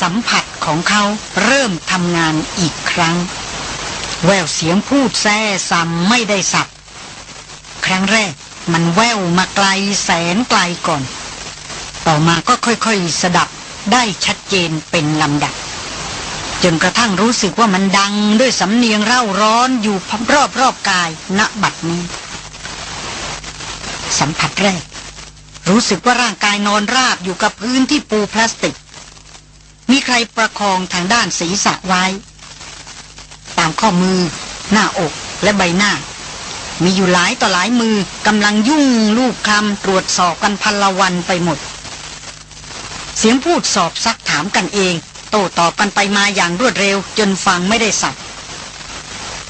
สัมผัสของเขาเริ่มทำงานอีกครั้ง แววเสียงพูดแซ่ซ้ำไม่ได้สับ ครั้งแรกมันแววมาไกลแสนไกลก่อน ต่อมาก็ค่อยๆสดับได้ชัดเจนเป็นลำดับ จนกระทั่งรู้สึกว่ามันดังด้วยสำเนียงเร่าร้อนอยู่รอบรอบกายณบัดนี้ สัมผัสแรกรู้สึกว่าร่างกายนอนราบอยู่กับพื้นที่ปูพลาสติก มีใครประคองทางด้านศีรษะไว้ ตามข้อมือ หน้าอกและใบหน้า มีอยู่หลายต่อหลายมือกำลังยุ่งลูกคำตรวจสอบกันพันละวันไปหมด เสียงพูดสอบซักถามกันเอง โต้ตอบกันไปมาอย่างรวดเร็วจนฟังไม่ได้สับ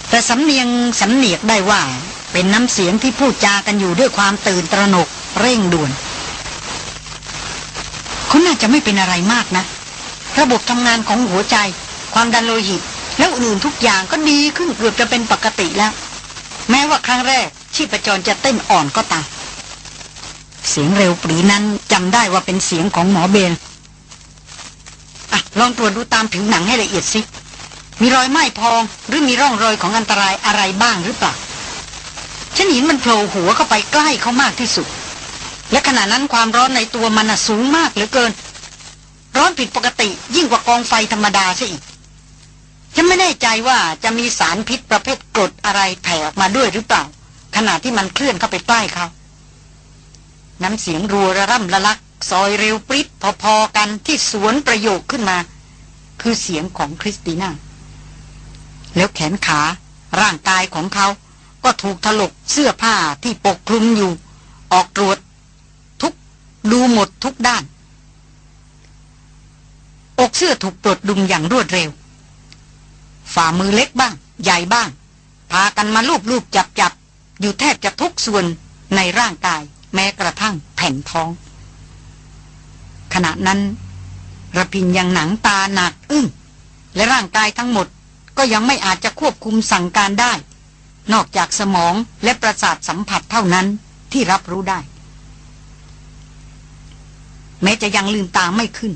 แต่สำเนียงสำเนียกได้ว่า เป็นน้ำเสียงที่พูดจากันอยู่ด้วยความตื่นตระหนกเร่งด่วนเขาน่าจะไม่เป็นอะไรมากนะ ระบบทำงานของหัวใจ ความดันโลหิต แล้วอื่นทุกอย่างก็ดีขึ้นเกือบจะเป็นปกติแล้ว แม้ว่าครั้งแรก ชีพจรจะเต้นอ่อนก็ตามเสียงเร็วปรีนั้นจำได้ว่าเป็นเสียงของหมอเบนอะลองตรวจดูตามผิวหนังให้ละเอียดสิ มีรอยไหม้พองหรือมีร่องรอยของอันตรายอะไรบ้างหรือเปล่าฉันเห็นมันโผล่หัวเข้าไปใกล้เขามากที่สุด และขณะนั้นความร้อนในตัวมันสูงมากเหลือเกิน ร้อนผิดปกติยิ่งกว่ากองไฟธรรมดาซะอีกฉันไม่แน่ใจว่าจะมีสารพิษประเภทกรดอะไรแผ่ออกมาด้วยหรือเปล่า ขณะที่มันเคลื่อนเข้าไปใกล้เขา น้ำเสียงรัวระร่ำระลัก ซอยเร็วปริ๊ดพอๆกันที่สวนประโยคขึ้นมา คือเสียงของคริสติน่า แล้วแขนขา ร่างกายของเขา ก็ถูกถลกเสื้อผ้าที่ปกคลุมอยู่ ออกตรวจ ถูกดูหมดทุกด้าน อกเสื้อถูกปลดดุมอย่างรวดเร็ว ฝ่ามือเล็กบ้าง ใหญ่บ้าง พากันมาลูบลูบจับจับอยู่แทบจะทุกส่วนในร่างกาย แม้กระทั่งแผ่นท้อง ขณะนั้นระพินยังหนังตาหนักอึ้งและร่างกายทั้งหมดก็ยังไม่อาจจะควบคุมสั่งการได้ นอกจากสมองและประสาทสัมผัสเท่านั้นที่รับรู้ได้ แม้จะยังลืมตาไม่ขึ้น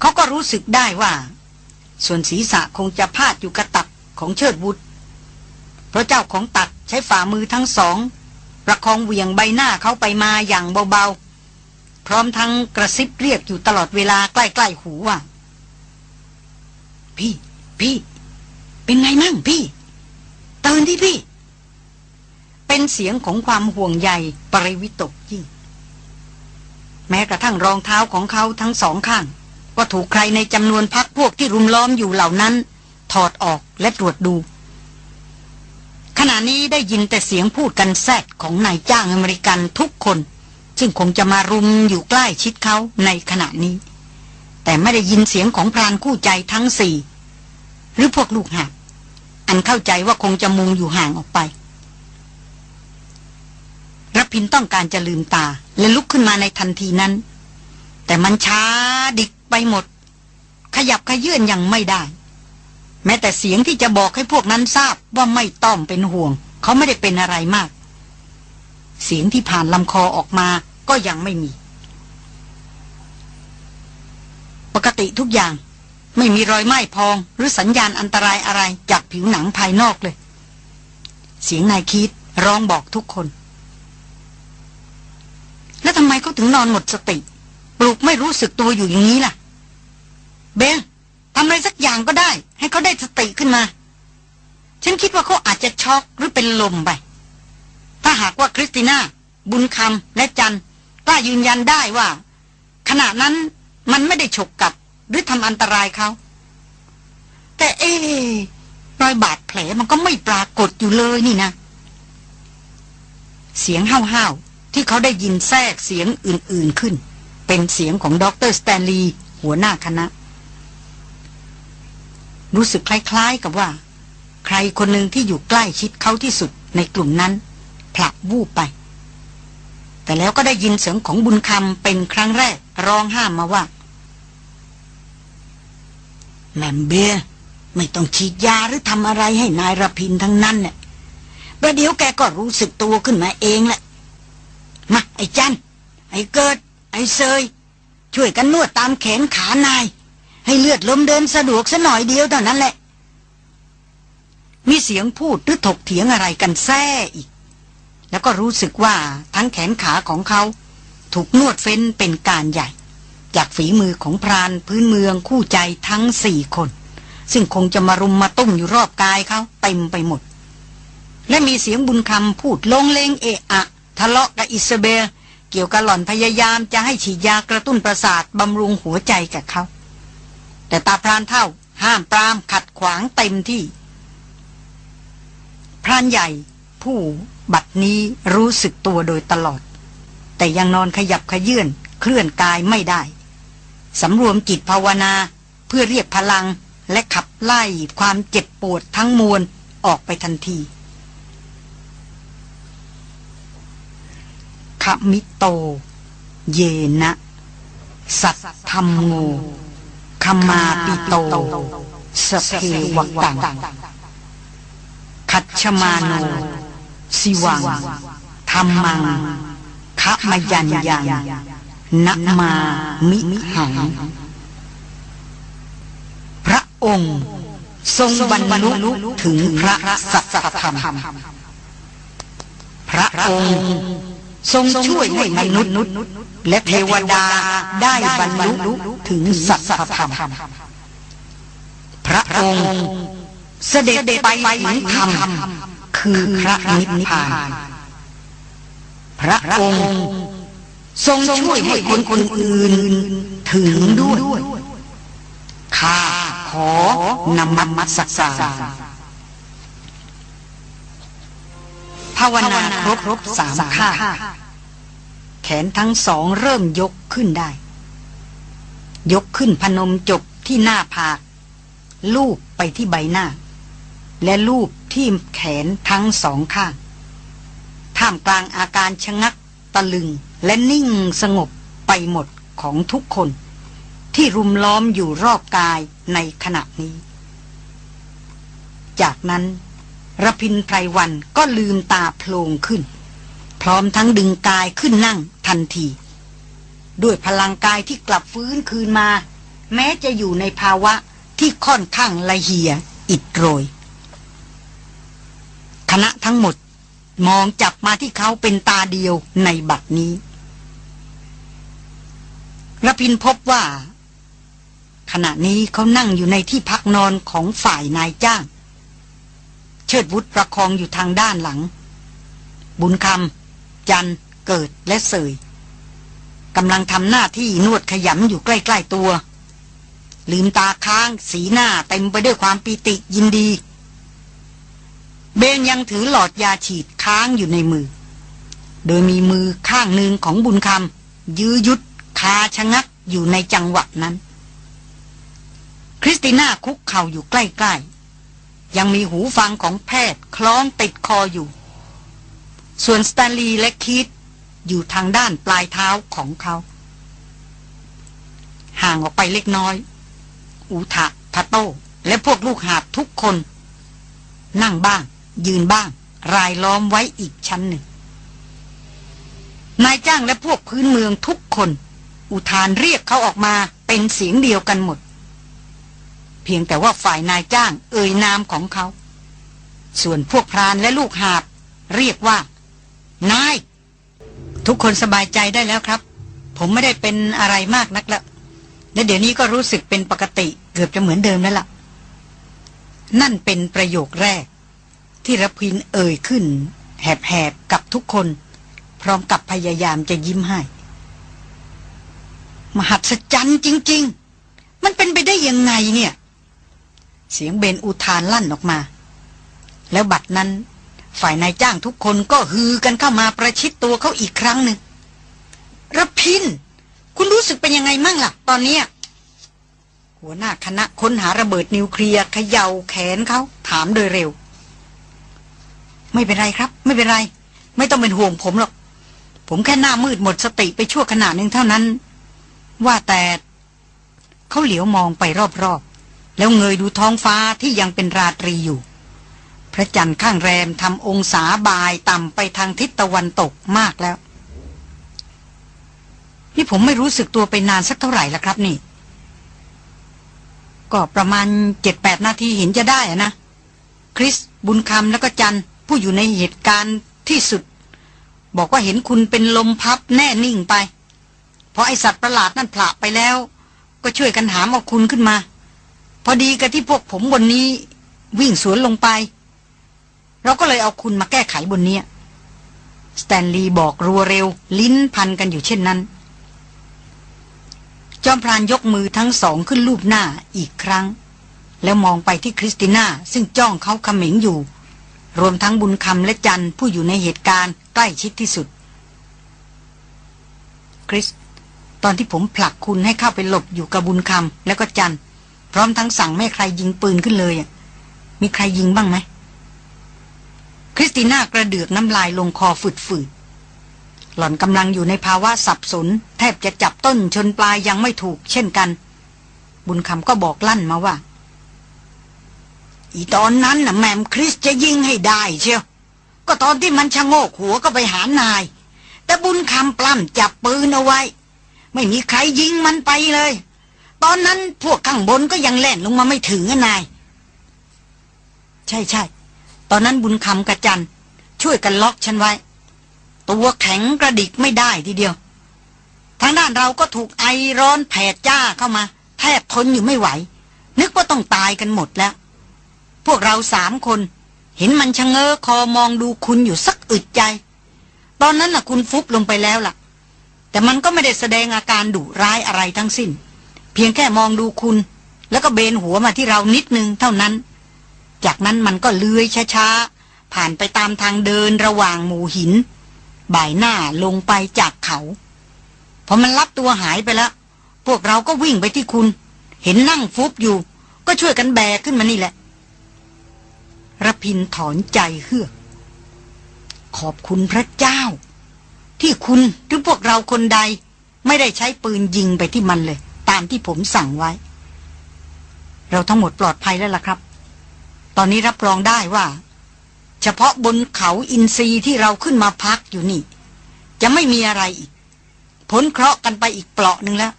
เขาก็รู้สึกได้ว่า ส่วนศีรษะคงจะพาดอยู่กระตักของเชิดบุตรเพราะเจ้าของตักใช้ฝ่ามือทั้งสองประคองเหวี่ยงใบหน้าเขาไปมาอย่างเบาๆ พร้อมทั้งกระซิบเรียกอยู่ตลอดเวลาใกล้ๆหูว่าพี่ พี่ เป็นไงมั่งพี่ตื่นที่พี่ เป็นเสียงของความห่วงใยปริวิตกยิ่ง แม้กระทั่งรองเท้าของเขาทั้งสองข้าง ก็ถูกใครในจำนวนพักพวกที่รุมล้อมอยู่เหล่านั้น ถอดออกและตรวจดู ขณะนี้ได้ยินแต่เสียงพูดกันแซดของนายจ้างอเมริกันทุกคน ซึ่งคงจะมารุมอยู่ใกล้ชิดเขาในขณะนี้ แต่ไม่ได้ยินเสียงของพรานคู่ใจทั้งสี่ หรือพวกลูกหาอันเข้าใจว่าคงจะมุงอยู่ห่างออกไปรพินต้องการจะลืมตา และลุกขึ้นมาในทันทีนั้น แต่มันช้าดิก ไปหมด ขยับขยื่นยังไม่ได้ แม้แต่เสียงที่จะบอกให้พวกนั้นทราบว่าไม่ต้องเป็นห่วง เขาไม่ได้เป็นอะไรมาก เสียงที่ผ่านลำคอออกมาก็ยังไม่มี ปกติทุกอย่าง ไม่มีรอยไหม้พอง หรือสัญญาณอันตรายอะไรจากผิวหนังภายนอกเลย เสียงนายคิดร้องบอกทุกคน แล้วทำไมเขาถึงนอนหมดสติ ปลุกไม่รู้สึกตัวอยู่อย่างนี้ล่ะ เบลทำอะไรสักอย่างก็ได้ ให้เขาได้สติขึ้นมา ฉันคิดว่าเขาอาจจะช็อกหรือเป็นลมไป ถ้าหากว่าคริสติน่า บุญคำและจันกล้ายืนยันได้ว่า ขณะนั้นมันไม่ได้ฉกกัด หรือทำอันตรายเขา แต่เอ๊รอยบาดแผลมันก็ไม่ปรากฏอยู่เลยนี่นะ เสียงห้าวๆที่เขาได้ยินแทรกเสียงอื่นๆขึ้น เป็นเสียงของดรสแตนลีย์หัวหน้าคณะ รู้สึกคล้ายๆกับว่า ใครคนหนึ่งที่อยู่ใกล้ชิดเขาที่สุดในกลุ่มนั้น ผลักวูบไป แต่แล้วก็ได้ยินเสียงของบุญคำเป็นครั้งแรกร้องห้ามมาว่า แมมเบียไม่ต้องฉีดยาหรือทำอะไรให้นายรพินทั้งนั้นเนี่ยประเดี๋ยวแกก็รู้สึกตัวขึ้นมาเองแหละ มาไอ้จันไอ้เกิด อ้เซย ช่วยกันนวดตามแขนขานาย ให้เลือดลมเดินสะดวกสัหน่อยเดียวเท่านั้นแหละ มีเสียงพูดหรือถกเถียงอะไรกันแซ่อีก แล้วก็รู้สึกว่าทั้งแขนขาของเขา ถูกนวดเฟ้นเป็นการใหญ่ จากฝีมือของพรานพื้นเมืองคู่ใจทั้งสี่คน ซึ่งคงจะมารุมมาตุ้มอยู่รอบกายเขาเต็มไปหมด และมีเสียงบุญคำพูดลงเลงเอะอะ ทะเลาะกับอิสเบล เกี่ยวกับหล่อนพยายามจะให้ฉีดยากระตุ้นประสาทบำรุงหัวใจกับเขา แต่ตาพรานเท่า ห้ามปรามขัดขวางเต็มที่ พรานใหญ่ ผู้บัดนี้รู้สึกตัวโดยตลอด แต่ยังนอนขยับขยื่นเคลื่อนกายไม่ได้สำรวมจิตภาวนาเพื่อเรียกพลังและขับไล่ความเจ็บปวดทั้งมวลออกไปทันที ขมิโต เยนะ สัตธรรมโงขมาปิโต สเพวกังคัชมาโน สิวัง ธรรมังขมยันยังนัมามิหัง พระองค์ทรงบรรลุถึงพระสัจธรรม พระองค์ ทรงช่วยให้มนุษย์และเทวดาได้บรรลุถึงสัจธรรม พระองค์เสด็จไปถึงธรรม คือพระนิพพาน พระองค์ทรงช่วยให้คนคนอื่นถึงด้วยข้าขอนำมัสสการ ภาวนาครบครบสามข้าแขนทั้งสองเริ่มยกขึ้นได้ ยกขึ้นพนมจบที่หน้าผาก ลูบไปที่ใบหน้า และลูบที่แขนทั้งสองข้าง ท่ามกลางอาการชะงักตะลึงและนิ่งสงบไปหมดของทุกคน ที่รุมล้อมอยู่รอบกายในขณะนี้ จากนั้น ระพินไพรวันก็ลืมตาโพลงขึ้น พร้อมทั้งดึงกายขึ้นนั่งทันที ด้วยพลังกายที่กลับฟื้นคืนมา แม้จะอยู่ในภาวะที่ค่อนข้างละเหียอิดโรย คณะทั้งหมดมองจับมาที่เขาเป็นตาเดียวในบัดนี้ระพินพบว่า ขณะนี้เขานั่งอยู่ในที่พักนอนของฝ่ายนายจ้าง เชิดวุฒประคองอยู่ทางด้านหลัง บุญคำจันเกิดและเสยกำลังทำหน้าที่นวดขยำอยู่ใกล้ๆตัว ลืมตาค้างสีหน้าเต็มไปด้วยความปีติยินดี เบนยังถือหลอดยาฉีดค้างอยู่ในมือ โดยมีมือข้างหนึ่งของบุญคำยื้อยุดคาชะงักอยู่ในจังหวะนั้น คริสติน่าคุกเข่าอยู่ใกล้ๆ ยังมีหูฟังของแพทย์คล้องติดคออยู่ ส่วนสแตนลีย์และคิดอยู่ทางด้านปลายเท้าของเขา ห่างออกไปเล็กน้อย อูทะพะโต้และพวกลูกหาบทุกคน นั่งบ้าง ยืนบ้าง รายล้อมไว้อีกชั้นหนึ่ง นายจ้างและพวกพื้นเมืองทุกคน อุทานเรียกเขาออกมาเป็นเสียงเดียวกันหมด เพียงแต่ว่าฝ่ายนายจ้าง เอ่ยนามของเขา ส่วนพวกพรานและลูกหาบ เรียกว่า นาย ทุกคนสบายใจได้แล้วครับ ผมไม่ได้เป็นอะไรมากนักละและเดี๋ยวนี้ก็รู้สึกเป็นปกติเกือบจะเหมือนเดิมแล้วละ่ะ นั่นเป็นประโยคแรก ที่รพินเอ่ยขึ้น แหบๆกับทุกคน พร้อมกับพยายามจะยิ้มให้ มหัศจรรย์จริง ๆ มันเป็นไปได้ยังไงเนี่ย เสียงเบนอุทานลั่นออกมา แล้วบัดนั้น ฝ่ายนายจ้างทุกคนก็ฮือกันเข้ามาประชิดตัวเขาอีกครั้งหนึ่งระพิน คุณรู้สึกเป็นยังไงมั่งล่ะ ตอนนี้หัวหน้าคณะค้นหาระเบิดนิวเคลียร์เขย่าแขนเขาถามโดยเร็ว ไม่เป็นไรครับ ไม่เป็นไร ไม่ต้องเป็นห่วงผมหรอก ผมแค่หน้ามืดหมดสติไปชั่วขณะหนึ่งเท่านั้น ว่าแต่เขาเหลียวมองไปรอบ แล้วเงยดูท้องฟ้าที่ยังเป็นราตรีอยู่ พระจันทร์ข้างแรมทำองศาบายต่ำไปทางทิศตะวันตกมากแล้ว นี่ผมไม่รู้สึกตัวไปนานสักเท่าไหร่ละครับนี่ ก็ประมาณเจ็ดแปดนาทีเห็นจะได้อะนะ คริสบุญคำแล้วก็จันผู้อยู่ในเหตุการณ์ที่สุด บอกว่าเห็นคุณเป็นลมพับแน่นิ่งไปพอไอสัตว์ประหลาดนั่นผละไปแล้ว ก็ช่วยกันหามเอาคุณขึ้นมา พอดีกับที่พวกผมบนนี้ วิ่งสวนลงไป เราก็เลยเอาคุณมาแก้ไขบนนี้สแตนลีย์บอกรัวเร็ว ลิ้นพันกันอยู่เช่นนั้น จอมพรานยกมือทั้งสองขึ้นลูบหน้าอีกครั้ง แล้วมองไปที่คริสติน่า ซึ่งจ้องเขาเขม็งอยู่ รวมทั้งบุญคำและจันผู้อยู่ในเหตุการณ์ใกล้ชิดที่สุด คริส ตอนที่ผมผลักคุณให้เข้าไปหลบอยู่กับบุญคำแล้วก็จัน พร้อมทั้งสั่งไม่ใครยิงปืนขึ้นเลยอะมีใครยิงบ้างไหมคริสติน่ากระเดือกน้ำลายลงคอฝืดๆ หล่อนกำลังอยู่ในภาวะสับสน แทบจะจับต้นชนปลายยังไม่ถูกเช่นกัน บุญคำก็บอกลั่นมาว่า อีตอนนั้นน่ะแมมคริสจะยิงให้ได้เชียว ก็ตอนที่มันชะโงกหัวก็ไปหานาย แต่บุญคำปล้ำจับปืนเอาไว้ ไม่มีใครยิงมันไปเลย ตอนนั้นพวกข้างบนก็ยังแล่นลงมาไม่ถึงนาย ใช่ใช่ตอนนั้นบุญคำกับจัน ช่วยกันล็อกฉันไว้ ตัวแข็งกระดิกไม่ได้ทีเดียว ทางด้านเราก็ถูกไอร้อนแผดจ้าเข้ามา แทบทนอยู่ไม่ไหว นึกว่าต้องตายกันหมดแล้ว พวกเราสามคน เห็นมันชะเง้อคอมองดูคุณอยู่สักอึดใจ ตอนนั้นน่ะคุณฟุบลงไปแล้วล่ะ แต่มันก็ไม่ได้แสดงอาการดุร้ายอะไรทั้งสิ้น เพียงแค่มองดูคุณ แล้วก็เบนหัวมาที่เรานิดนึงเท่านั้น จากนั้นมันก็เลื้อยช้าๆ ผ่านไปตามทางเดินระหว่างหมู่หิน บ่ายหน้าลงไปจากเขาพอมันรับตัวหายไปแล้ว พวกเราก็วิ่งไปที่คุณ เห็นนั่งฟุบอยู่ ก็ช่วยกันแบกขึ้นมานี่แหละระพินถอนใจเฮือก ขอบคุณพระเจ้า ที่คุณหรือพวกเราคนใด ไม่ได้ใช้ปืนยิงไปที่มันเลยามที่ผมสั่งไว้ เราทั้งหมดปลอดภัยแล้วล่ะครับ ตอนนี้รับรองได้ว่า เฉพาะบนเขาอินทรีที่เราขึ้นมาพักอยู่นี่ จะไม่มีอะไรอีกพ้นเคราะห์กันไปอีกเปลาะหนึ่งแล้ว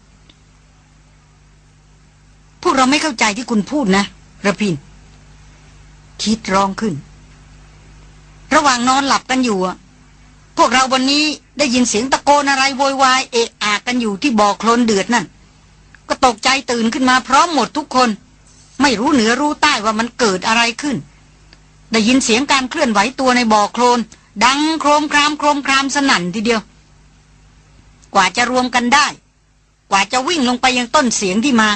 พวกเราไม่เข้าใจที่คุณพูดนะระพิน คิดร้องขึ้น ระหว่างนอนหลับกันอยู่อะพวกเราวันนี้ได้ยินเสียงตะโกนอะไรโวยวายเอะอะกันอยู่ที่บ่อโคลนเดือดนั่น ก็ตกใจตื่นขึ้นมาพร้อมหมดทุกคน ไม่รู้เหนือรู้ใต้ว่ามันเกิดอะไรขึ้น ได้ยินเสียงการเคลื่อนไหวตัวในบ่อโคลน ดังโครมครามโครมครามสนั่นทีเดียว กว่าจะรวมกันได้ กว่าจะวิ่งลงไปยังต้นเสียงที่มา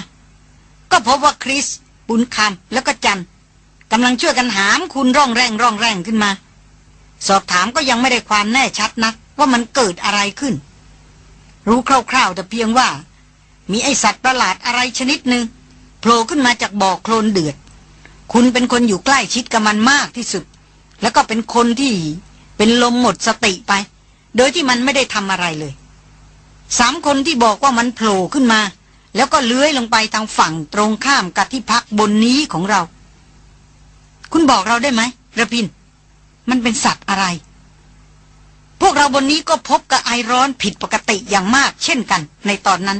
ก็พบว่าคริสบุญคำแล้วก็จันกำลังช่วยกันหามคุณร่องแรงร่องแรงขึ้นมา สอบถามก็ยังไม่ได้ความแน่ชัดนัก ว่ามันเกิดอะไรขึ้น รู้คร่าวๆแต่เพียงว่า มีไอสัตว์ประหลาดอะไรชนิดหนึ่งโผล่ขึ้นมาจากบ่อโคลนเดือด คุณเป็นคนอยู่ใกล้ชิดกับมันมากที่สุด แล้วก็เป็นคนที่เป็นลมหมดสติไป โดยที่มันไม่ได้ทำอะไรเลย สามคนที่บอกว่ามันโผล่ขึ้นมา แล้วก็เลื้อยลงไปทางฝั่งตรงข้ามกับที่พักบนนี้ของเรา คุณบอกเราได้ไหมระพิน มันเป็นสัตว์อะไร พวกเราบนนี้ก็พบกับไอร้อนผิดปกติอย่างมาก เช่นกัน ในตอนนั้น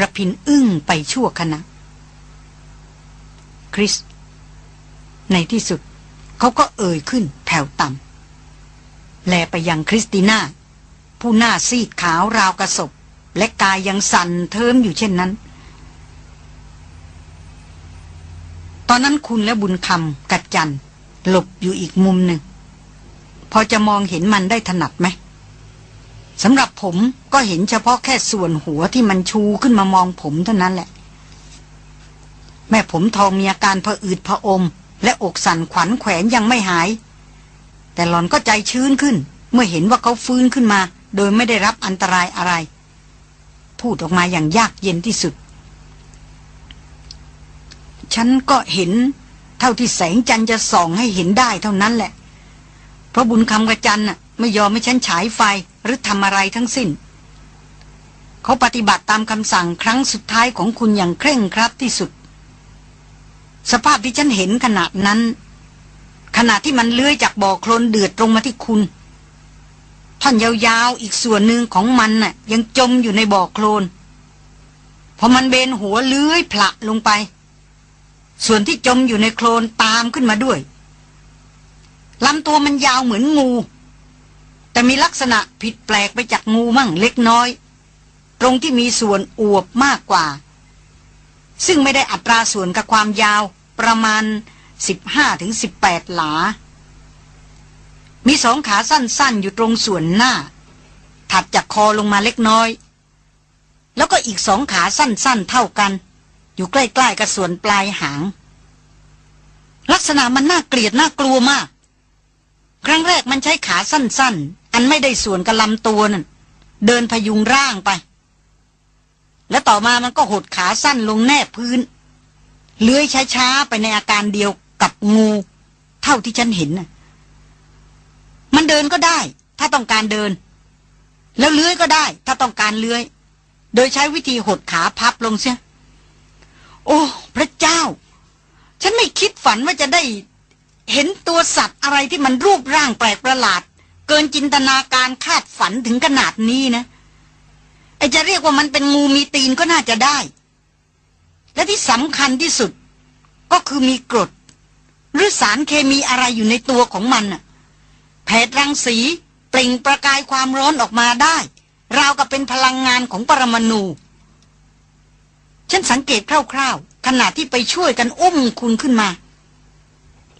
ระพินอึ้งไปชั่วขณะ คริส ในที่สุด เขาก็เอ่ยขึ้นแผ่วต่ำแลไปยังคริสติน่า ผู้หน้าซีดขาวราวกระสบ และกายยังสั่นเทิมอยู่เช่นนั้น ตอนนั้นคุณและบุญคำกัดจันหลบอยู่อีกมุมหนึ่ง พอจะมองเห็นมันได้ถนัดไหม สำหรับผมก็เห็นเฉพาะแค่ส่วนหัวที่มันชูขึ้นมามองผมเท่านั้นแหละ แม่ผมทองมีอาการผะอืดผะอม และอกสั่นขวัญแขวนยังไม่หาย แต่หลอนก็ใจชื้นขึ้น เมื่อเห็นว่าเขาฟื้นขึ้นมา โดยไม่ได้รับอันตรายอะไร พูดออกมาอย่างยากเย็นที่สุด ฉันก็เห็น เท่าที่แสงจันทร์จะส่องให้เห็นได้เท่านั้นแหละ เพราะบุญคำกระจันน่ะ ไม่ยอมให้ฉันฉายไฟ หรือทำอะไรทั้งสิ้น เขาปฏิบัติตามคำสั่งครั้งสุดท้ายของคุณอย่างเคร่งครัดที่สุด สภาพที่ฉันเห็นขนาดนั้น ขณะที่มันเลื้อยจากบ่อโคลนเดือดตรงมาที่คุณท่อนยาวๆ อีกส่วนหนึ่งของมันน่ะ ยังจมอยู่ในบ่อโคลนพออมันเบนหัวเลื้อยผละลงไป ส่วนที่จมอยู่ในโคลนตามขึ้นมาด้วยลำตัวมันยาวเหมือนงู แต่มีลักษณะผิดแปลกไปจากงูมั่งเล็กน้อย ตรงที่มีส่วนอวบมากกว่า ซึ่งไม่ได้อัตราส่วนกับความยาวประมาณ 15-18 หลา มีสองขาสั้นๆ อยู่ตรงส่วนหน้า ถัดจากคอลงมาเล็กน้อย แล้วก็อีกสองขาสั้นๆ เท่ากัน อยู่ใกล้ๆกับส่วนปลายหาง ลักษณะมันน่าเกลียดน่ากลัวมาก ครั้งแรกมันใช้ขาสั้นๆ อันไม่ได้ส่วนกับลำตัวนั่นเดินพยุงร่างไป แล้วต่อมามันก็หดขาสั้นลงแนบพื้น เลื้อยช้าๆไปในอาการเดียวกับงู เท่าที่ฉันเห็นน่ะมันเดินก็ได้ ถ้าต้องการเดิน แล้วเลื้อยก็ได้ ถ้าต้องการเลื้อย โดยใช้วิธีหดขาพับลงเสีย โอ้ พระเจ้า ฉันไม่คิดฝันว่าจะได้ เห็นตัวสัตว์อะไรที่มันรูปร่างแปลกประหลาด เกินจินตนาการคาดฝันถึงขนาดนี้นะ ไอจะเรียกว่ามันเป็นงูมีตีนก็น่าจะได้ และที่สำคัญที่สุด ก็คือมีกรด หรือสารเคมีอะไรอยู่ในตัวของมันน่ะแผดรังสีเปล่งประกายความร้อนออกมาได้ ราวกับเป็นพลังงานของปรมาณูฉันสังเกตคร่าวๆขณะที่ไปช่วยกันอุ้มคุณขึ้นมา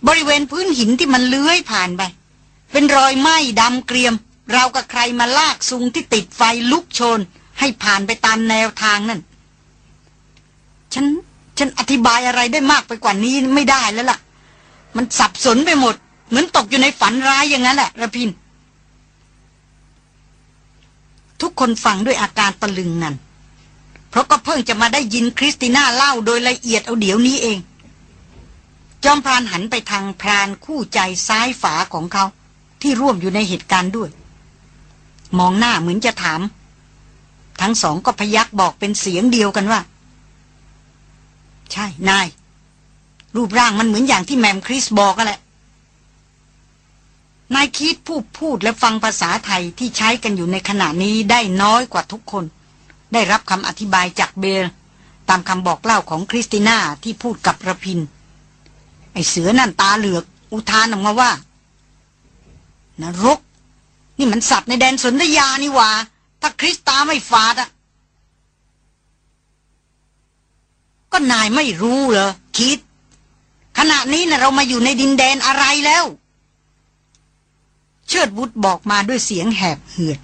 บริเวณพื้นหินที่มันเลื้อยผ่านไป เป็นรอยไหม้ดำเกรียม เรากับใครมาลากซุงที่ติดไฟลุกโชน ให้ผ่านไปตามแนวทางนั่น ฉัน ฉันอธิบายอะไรได้มากไปกว่านี้ไม่ได้แล้วล่ะ มันสับสนไปหมด เหมือนตกอยู่ในฝันร้ายอย่างนั้นแหละระพิน ทุกคนฟังด้วยอาการตะลึงนั่น เพราะก็เพิ่งจะมาได้ยินคริสติน่าเล่าโดยละเอียดเอาเดี๋ยวนี้เองจอมพรานหันไปทางพรานคู่ใจซ้ายฝาของเขา ที่ร่วมอยู่ในเหตุการณ์ด้วย มองหน้าเหมือนจะถาม ทั้งสองก็พยักบอกเป็นเสียงเดียวกันว่า ใช่ นาย รูปร่างมันเหมือนอย่างที่แมมคริสบอกกันแหละนายคิดพูดพูดและฟังภาษาไทยที่ใช้กันอยู่ในขณะนี้ได้น้อยกว่าทุกคน ได้รับคำอธิบายจากเบล ตามคำบอกเล่าของคริสติน่าที่พูดกับระพิน ไอเสือนั่นตาเหลือก อุทานออกมาว่า นรก นี่มันสัตว์ในแดนสนธยานี่หว่า ถ้าคริสตาไม่ฟาดอะก็นายไม่รู้เหรอคิด ขณะนี้นะเรามาอยู่ในดินแดนอะไรแล้ว เชิดวุฒบอกมาด้วยเสียงแหบเหือด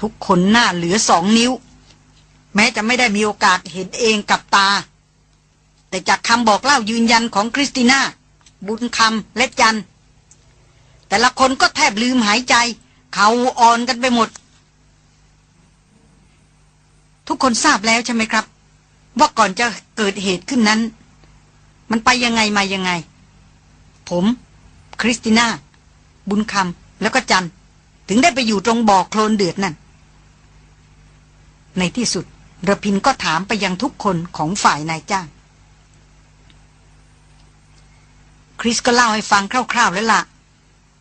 ทุกคนหน้าเหลือสองนิ้ว แม้จะไม่ได้มีโอกาสเห็นเองกับตา แต่จากคำบอกเล่ายืนยันของคริสติน่า บุญคำและจัน แต่ละคนก็แทบลืมหายใจ เขาอ่อนกันไปหมด ทุกคนทราบแล้วใช่ไหมครับ ว่าก่อนจะเกิดเหตุขึ้นนั้น มันไปยังไงมายังไง ผม คริสติน่า บุญคำแล้วก็จัน ถึงได้ไปอยู่ตรงบ่อโคลนเดือดนั่น ในที่สุดระพินก็ถามไปยังทุกคนของฝ่ายนายจ้าง คริสก็เล่าให้ฟังคร่าว ๆ แล้วละ่ะ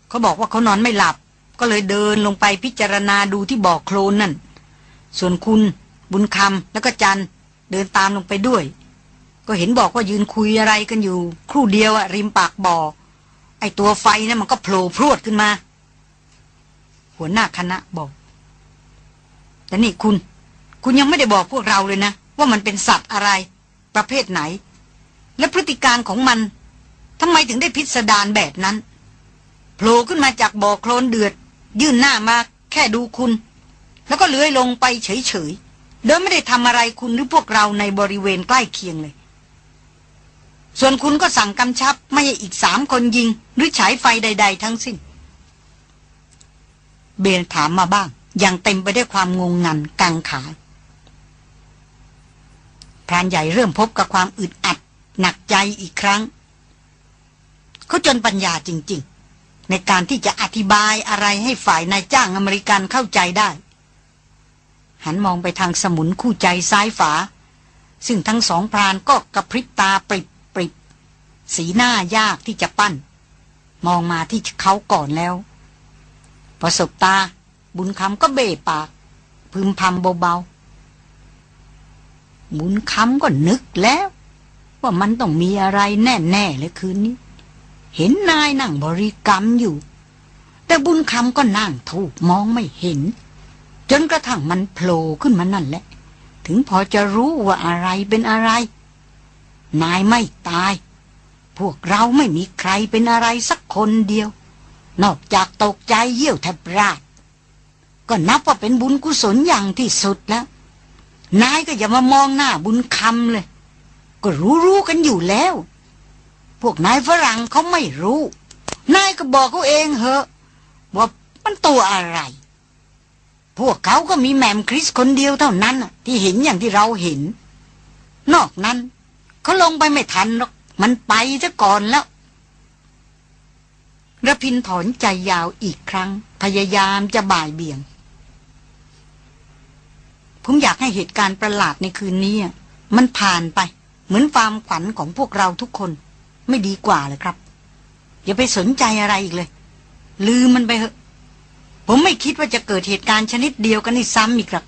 เขาบอกว่าเขานอนไม่หลับ ก็เลยเดินลงไปพิจารณาดูที่บ่อโคลนนั่น ส่วนคุณ บุญคำแล้วก็จันเดินตามลงไปด้วย ก็เห็นบอกว่ายืนคุยอะไรกันอยู่ ครู่เดียวอะริมปากบ่อ ไอตัวไฟนะั่นมันก็โผล่พรวดขึ้นมา หัวหน้าคณะบอกแต่นี่คุณ คุณยังไม่ได้บอกพวกเราเลยนะ ว่ามันเป็นสัตว์อะไร ประเภทไหน และพฤติการของมันทำไมถึงได้พิสดารแบบนั้น โผล่ขึ้นมาจากบ่อโคลนเดือด ยื่นหน้ามาแค่ดูคุณ แล้วก็เลื้อยลงไปเฉยๆโดยไม่ได้ทำอะไรคุณหรือพวกเราในบริเวณใกล้เคียงเลย ส่วนคุณก็สั่งกำชับไม่ให้อีกสามคนยิง หรือฉายไฟใด ๆ ทั้งสิ้น เบนถามมาบ้างอย่างเต็มไปด้วยความงงงันกังขาพรานใหญ่เริ่มพบกับความอึดอัด หนักใจอีกครั้ง เขาจนปัญญาจริง ๆ ในการที่จะอธิบายอะไรให้ฝ่ายนายจ้างอเมริกันเข้าใจได้ หันมองไปทางสมุนคู่ใจซ้ายฝา ซึ่งทั้งสองพรานก็กระพริบตาปริบปริบสีหน้ายากที่จะปั้น มองมาที่เขาก่อนแล้วพอสบตา บุญคำก็เบะปาก พึมพำเบาๆบุญคำก็นึกแล้ว ว่ามันต้องมีอะไรแน่ๆเลยคืนนี้ เห็นนายนั่งบริกรรมอยู่ แต่บุญคำก็นั่งถูกมองไม่เห็น จนกระทั่งมันโผล่ขึ้นมานั่นแหละ ถึงพอจะรู้ว่าอะไรเป็นอะไร นายไม่ตาย พวกเราไม่มีใครเป็นอะไรสักคนเดียว นอกจากตกใจเยี่ยวแทบราดก็นับว่าเป็นบุญกุศลอย่างที่สุดแล้ว นายก็อย่ามามองหน้าบุญคำเลย ก็รู้ๆกันอยู่แล้ว พวกนายฝรั่งเขาไม่รู้ นายก็บอกเขาเองเหอะ ว่ามันตัวอะไร พวกเขาก็มีแมมคริสคนเดียวเท่านั้นที่เห็นอย่างที่เราเห็น นอกนั้นเขาลงไปไม่ทันหรอก มันไปซะก่อนแล้วระพินถอนใจยาวอีกครั้ง พยายามจะบ่ายเบี่ยง ผมอยากให้เหตุการณ์ประหลาดในคืนนี้ มันผ่านไป เหมือนความขวัญของพวกเราทุกคน ไม่ดีกว่าเลยครับ อย่าไปสนใจอะไรอีกเลย ลืมมันไปเถอะ ผมไม่คิดว่าจะเกิดเหตุการณ์ชนิดเดียวกันนี่ซ้ำอีกหรอก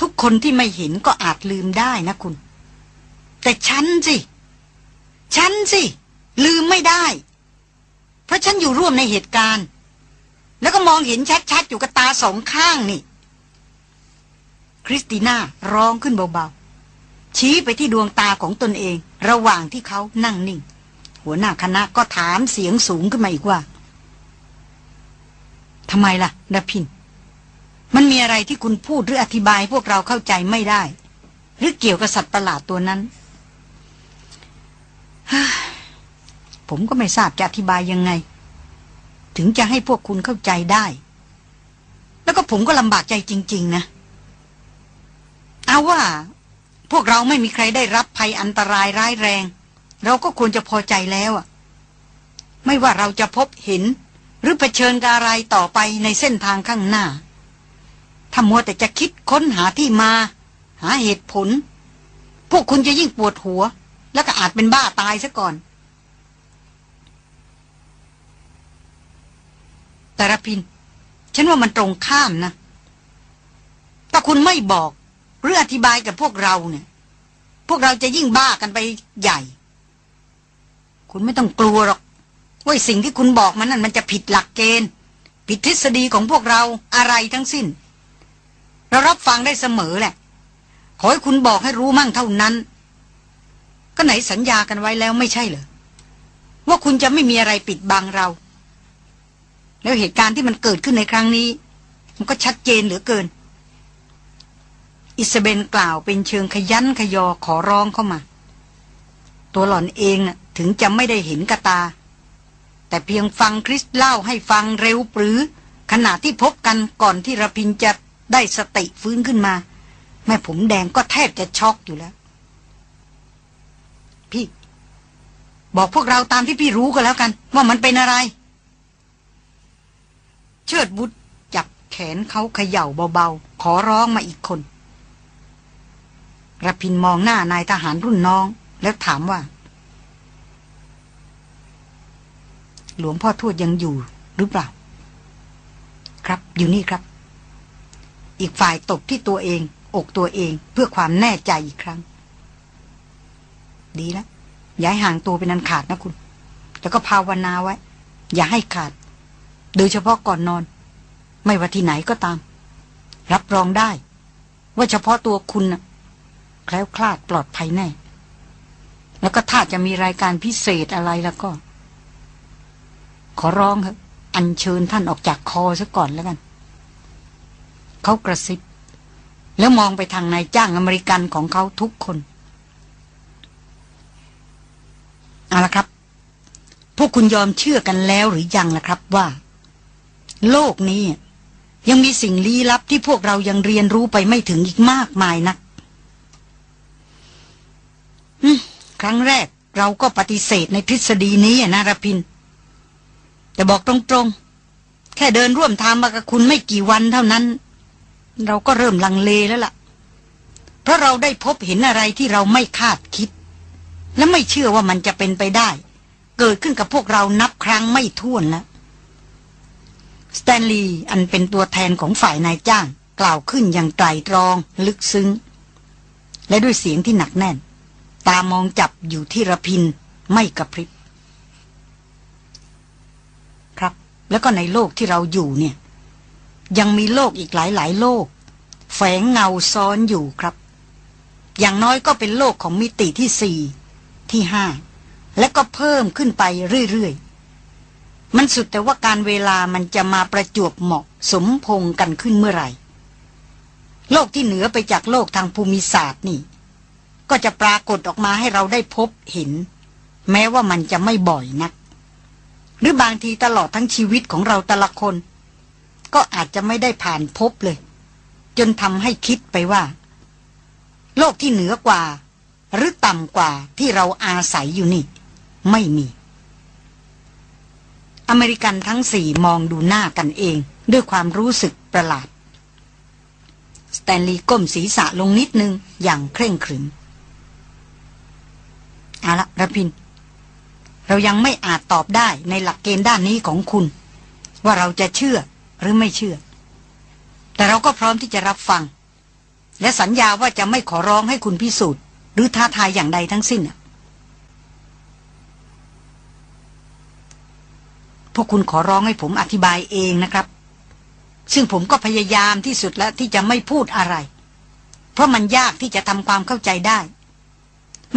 ทุกคนที่ไม่เห็นก็อาจลืมได้นะคุณ แต่ฉันสิ ฉันสิ ลืมไม่ได้ เพราะฉันอยู่ร่วมในเหตุการณ์ แล้วก็มองเห็นชัดๆอยู่กับตาสองข้างนี่ คริสติน่าร้องขึ้นเบาๆ ชี้ไปที่ดวงตาของตนเอง ระหว่างที่เขานั่งนิ่ง หัวหน้าคณะก็ถามเสียงสูงขึ้นมาอีกว่าทำไมล่ะดาพิน มันมีอะไรที่คุณพูดหรืออธิบายพวกเราเข้าใจไม่ได้ หรือเกี่ยวกับสัตว์ประหลาดตัวนั้น ผมก็ไม่ทราบจะอธิบายยังไง ถึงจะให้พวกคุณเข้าใจได้ แล้วก็ผมก็ลำบากใจจริง ๆ นะ เอาว่า พวกเราไม่มีใครได้รับภัยอันตรายร้ายแรง เราก็ควรจะพอใจแล้วอะ ไม่ว่าเราจะพบเห็น หรือเผชิญกับอะไรต่อไปในเส้นทางข้างหน้า ถ้ามัวแต่จะคิดค้นหาที่มา หาเหตุผล พวกคุณจะยิ่งปวดหัว แล้วก็อาจเป็นบ้าตายซะก่อน แต่ระพิน ฉันว่ามันตรงข้ามนะ ถ้าคุณไม่บอก หรืออธิบายกับพวกเราเนี่ย พวกเราจะยิ่งบ้ากันไปใหญ่ คุณไม่ต้องกลัวหรอกว่าสิ่งที่คุณบอกมันนั่นมันจะผิดหลักเกณฑ์ ผิดทฤษฎีของพวกเราอะไรทั้งสิ้น เรารับฟังได้เสมอแหละ ขอให้คุณบอกให้รู้มั่งเท่านั้น ก็ไหนสัญญากันไว้แล้วไม่ใช่เหรอว่าคุณจะไม่มีอะไรปิดบังเรา แล้วเหตุการณ์ที่มันเกิดขึ้นในครั้งนี้ มันก็ชัดเจนเหลือเกิน อิสเบนกล่าวเป็นเชิงขยันขยอขอร้องเข้ามา ตัวหล่อนเองถึงจะไม่ได้เห็นกระตา แต่เพียงฟังคริสเล่าให้ฟังเร็วปรือ ขณะที่พบกันก่อนที่ระพินจะได้สติฟื้นขึ้นมา แม่ผมแดงก็แทบจะช็อกอยู่แล้ว พี่ บอกพวกเราตามที่พี่รู้ก็แล้วกัน ว่ามันเป็นอะไร เชิดบุตรจับแขนเขาเขย่าเบาๆ ขอร้องมาอีกคน ระพินมองหน้านายทหารรุ่นน้อง แล้วถามว่า หลวงพ่อทวดยังอยู่หรือเปล่า ครับอยู่นี่ครับ อีกฝ่ายตบที่ตัวเอง อกตัวเองเพื่อความแน่ใจอีกครั้ง ดีแล้วย้ายห่างตัวเป็นอันขาดนะคุณ แล้วก็ภาวนาไว้ อย่าให้ขาด โดยเฉพาะก่อนนอน ไม่ว่าที่ไหนก็ตาม รับรองได้ ว่าเฉพาะตัวคุณนะ แคล้วคลาดปลอดภัยแน่ แล้วก็ถ้าจะมีรายการพิเศษอะไรแล้วก็ ขอร้องครับ อัญเชิญท่านออกจากคอซะก่อนแล้วกัน เขากระซิบ แล้วมองไปทางนายจ้างอเมริกันของเขาทุกคน เอาละครับ พวกคุณยอมเชื่อกันแล้วหรือยังล่ะครับว่า โลกนี้ยังมีสิ่งลี้ลับที่พวกเรายังเรียนรู้ไปไม่ถึงอีกมากมายนะัก ครั้งแรกเราก็ปฏิเสธในทฤษฎีนี้นะรพิน แต่บอกตรงๆ แค่เดินร่วมทางมากับคุณไม่กี่วันเท่านั้น เราก็เริ่มลังเลแล้วล่ะ เพราะเราได้พบเห็นอะไรที่เราไม่คาดคิด และไม่เชื่อว่ามันจะเป็นไปได้ เกิดขึ้นกับพวกเรานับครั้งไม่ถ้วนแล้วสแตนลีย์อันเป็นตัวแทนของฝ่ายนายจ้าง กล่าวขึ้นอย่างไตรตรอง ลึกซึ้ง และด้วยเสียงที่หนักแน่น ตามองจับอยู่ที่ระพินไม่กระพริบ ครับ แล้วก็ในโลกที่เราอยู่เนี่ย ยังมีโลกอีกหลายหลายโลก แฝงเงาซ้อนอยู่ครับ อย่างน้อยก็เป็นโลกของมิติที่สี่ที่ห้าและก็เพิ่มขึ้นไปเรื่อยๆ มันสุดแต่ว่าการเวลามันจะมาประจวบเหมาะสมพงกันขึ้นเมื่อไหร่ โลกที่เหนือไปจากโลกทางภูมิศาสตร์นี่ ก็จะปรากฏออกมาให้เราได้พบเห็น แม้ว่ามันจะไม่บ่อยนัก หรือบางทีตลอดทั้งชีวิตของเราแต่ละคน ก็อาจจะไม่ได้ผ่านพบเลย จนทำให้คิดไปว่า โลกที่เหนือกว่า หรือต่ำกว่าที่เราอาศัยอยู่นี่ ไม่มี อเมริกันทั้งสี่มองดูหน้ากันเอง ด้วยความรู้สึกประหลาดสแตนลีย์ก้มศีรษะลงนิดนึงอย่างเคร่งขรึม พิน เรายังไม่อาจตอบได้ในหลักเกณฑ์ด้านนี้ของคุณ ว่าเราจะเชื่อหรือไม่เชื่อ แต่เราก็พร้อมที่จะรับฟัง และสัญญาว่าจะไม่ขอร้องให้คุณพิสูจน์ หรือท้าทายอย่างใดทั้งสิ้นพวกคุณขอร้องให้ผมอธิบายเองนะครับ ซึ่งผมก็พยายามที่สุดแล้วที่จะไม่พูดอะไร เพราะมันยากที่จะทำความเข้าใจได้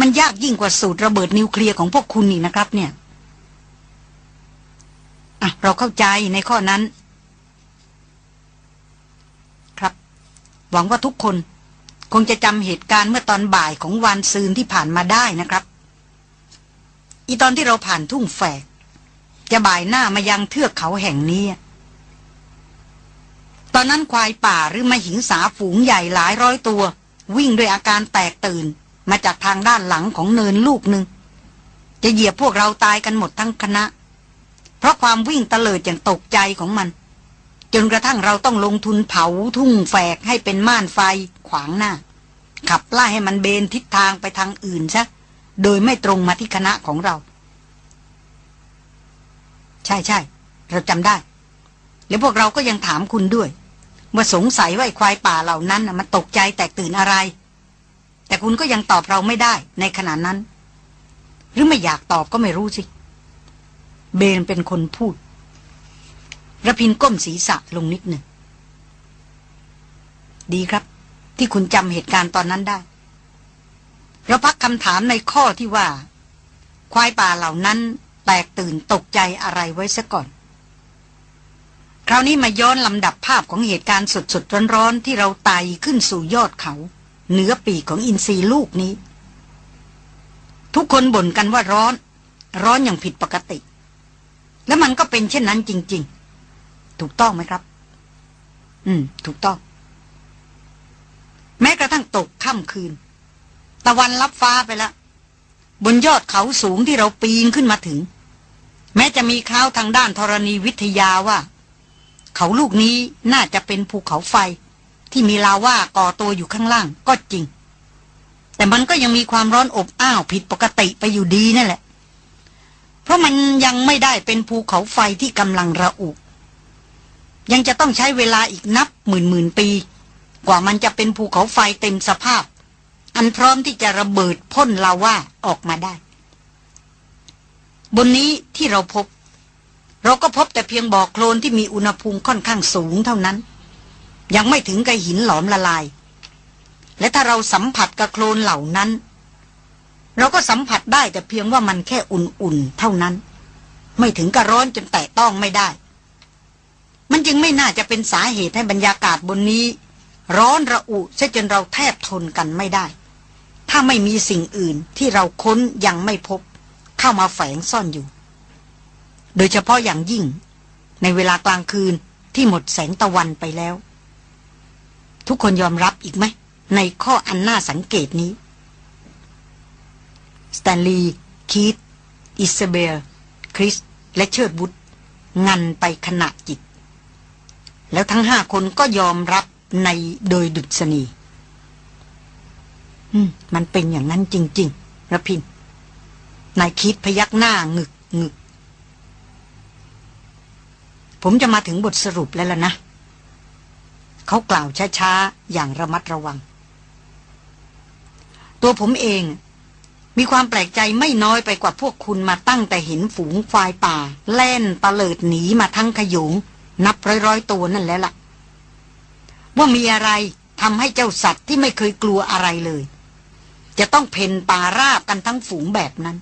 มันยากยิ่งกว่าสูตรระเบิดนิวเคลียร์ของพวกคุณนี่นะครับ เนี่ยอะเราเข้าใจในข้อนั้น ครับ หวังว่าทุกคน คงจะจำเหตุการณ์เมื่อตอนบ่ายของวันซืนที่ผ่านมาได้นะครับ อีตอนที่เราผ่านทุ่งแฝก จะบ่ายหน้ามายังเทือกเขาแห่งนี้ตอนนั้นควายป่าหรือมหิงสาฝูงใหญ่หลายร้อยตัว วิ่งด้วยอาการแตกตื่น มาจากทางด้านหลังของเนินลูกหนึ่ง จะเหยียบพวกเราตายกันหมดทั้งคณะ เพราะความวิ่งเตลิดอย่างตกใจของมัน จนกระทั่งเราต้องลงทุนเผาทุ่งแฝกให้เป็นม่านไฟขวางหน้า ขับไล่ให้มันเบนทิศทางไปทางอื่นซะโดยไม่ตรงมาที่คณะของเรา ใช่ใช่เราจำได้ แล้วพวกเราก็ยังถามคุณด้วยว่าสงสัยว่าไอ้ควายป่าเหล่านั้นมันตกใจแตกตื่นอะไร แต่คุณก็ยังตอบเราไม่ได้ในขณะนั้น หรือไม่อยากตอบก็ไม่รู้สิ เบนเป็นคนพูดระพินก้มศีรษะลงนิดหนึ่ง ดีครับ ที่คุณจำเหตุการณ์ตอนนั้นได้ เราพักคำถามในข้อที่ว่า ควายป่าเหล่านั้นแตกตื่นตกใจอะไรไว้ซะก่อน คราวนี้มาย้อนลำดับภาพของเหตุการณ์สดๆร้อนๆที่เราไต่ขึ้นสู่ยอดเขา เนื้อปีกของอินทรีลูกนี้ ทุกคนบ่นกันว่าร้อน ร้อนอย่างผิดปกติ แล้วมันก็เป็นเช่นนั้นจริง ๆ ถูกต้องไหมครับ อืม ถูกต้อง แม้กระทั่งตกค่ำคืน ตะวันรับฟ้าไปแล้วบนยอดเขาสูงที่เราปีนขึ้นมาถึง แม้จะมีข่าวทางด้านธรณีวิทยาว่า เขาลูกนี้น่าจะเป็นภูเขาไฟ ที่มีลาว่าก่อตัวอยู่ข้างล่างก็จริง แต่มันก็ยังมีความร้อนอบอ้าวผิดปกติไปอยู่ดีนั่นแหละ เพราะมันยังไม่ได้เป็นภูเขาไฟที่กำลังระอุ ยังจะต้องใช้เวลาอีกนับหมื่นหมื่นปี กว่ามันจะเป็นภูเขาไฟเต็มสภาพ อันพร้อมที่จะระเบิดพ่นลาว่าออกมาได้ บนนี้ที่เราพบ เราก็พบแต่เพียงบ่อโคลนที่มีอุณหภูมิค่อนข้างสูงเท่านั้น ยังไม่ถึงกับหินหลอมละลาย และถ้าเราสัมผัสกับโคลนเหล่านั้น เราก็สัมผัสได้แต่เพียงว่ามันแค่อุ่นๆเท่านั้น ไม่ถึงกับร้อนจนแตะต้องไม่ได้ มันจึงไม่น่าจะเป็นสาเหตุให้บรรยากาศบนนี้ ร้อนระอุซะจนเราแทบทนกันไม่ได้ ถ้าไม่มีสิ่งอื่นที่เราค้นยังไม่พบ เข้ามาแฝงซ่อนอยู่ โดยเฉพาะอย่างยิ่ง ในเวลากลางคืนที่หมดแสงตะวันไปแล้ว ทุกคนยอมรับอีกไหม ในข้ออันน่าสังเกตนี้ สแตนลีย์คีธ อิซาเบล คริส และเชิดวุธงันไปขณะจิต แล้วทั้งห้าคนก็ยอมรับในโดยดุษณีอืมมันเป็นอย่างนั้นจริงๆระพิน นายคีธพยักหน้างึกงึก ผมจะมาถึงบทสรุปแล้วล่ะนะ เขากล่าวช้าๆ อย่างระมัดระวัง ตัวผมเอง มีความแปลกใจไม่น้อยไปกว่าพวกคุณมาตั้งแต่เห็นฝูงควายป่า แล่นตะเลิดหนีมาทั้งขยง นับร้อยๆตัวนั่นแล้วล่ะ ว่ามีอะไรทำให้เจ้าสัตว์ที่ไม่เคยกลัวอะไรเลย จะต้องเพนป่าราบกันทั้งฝูงแบบนั้น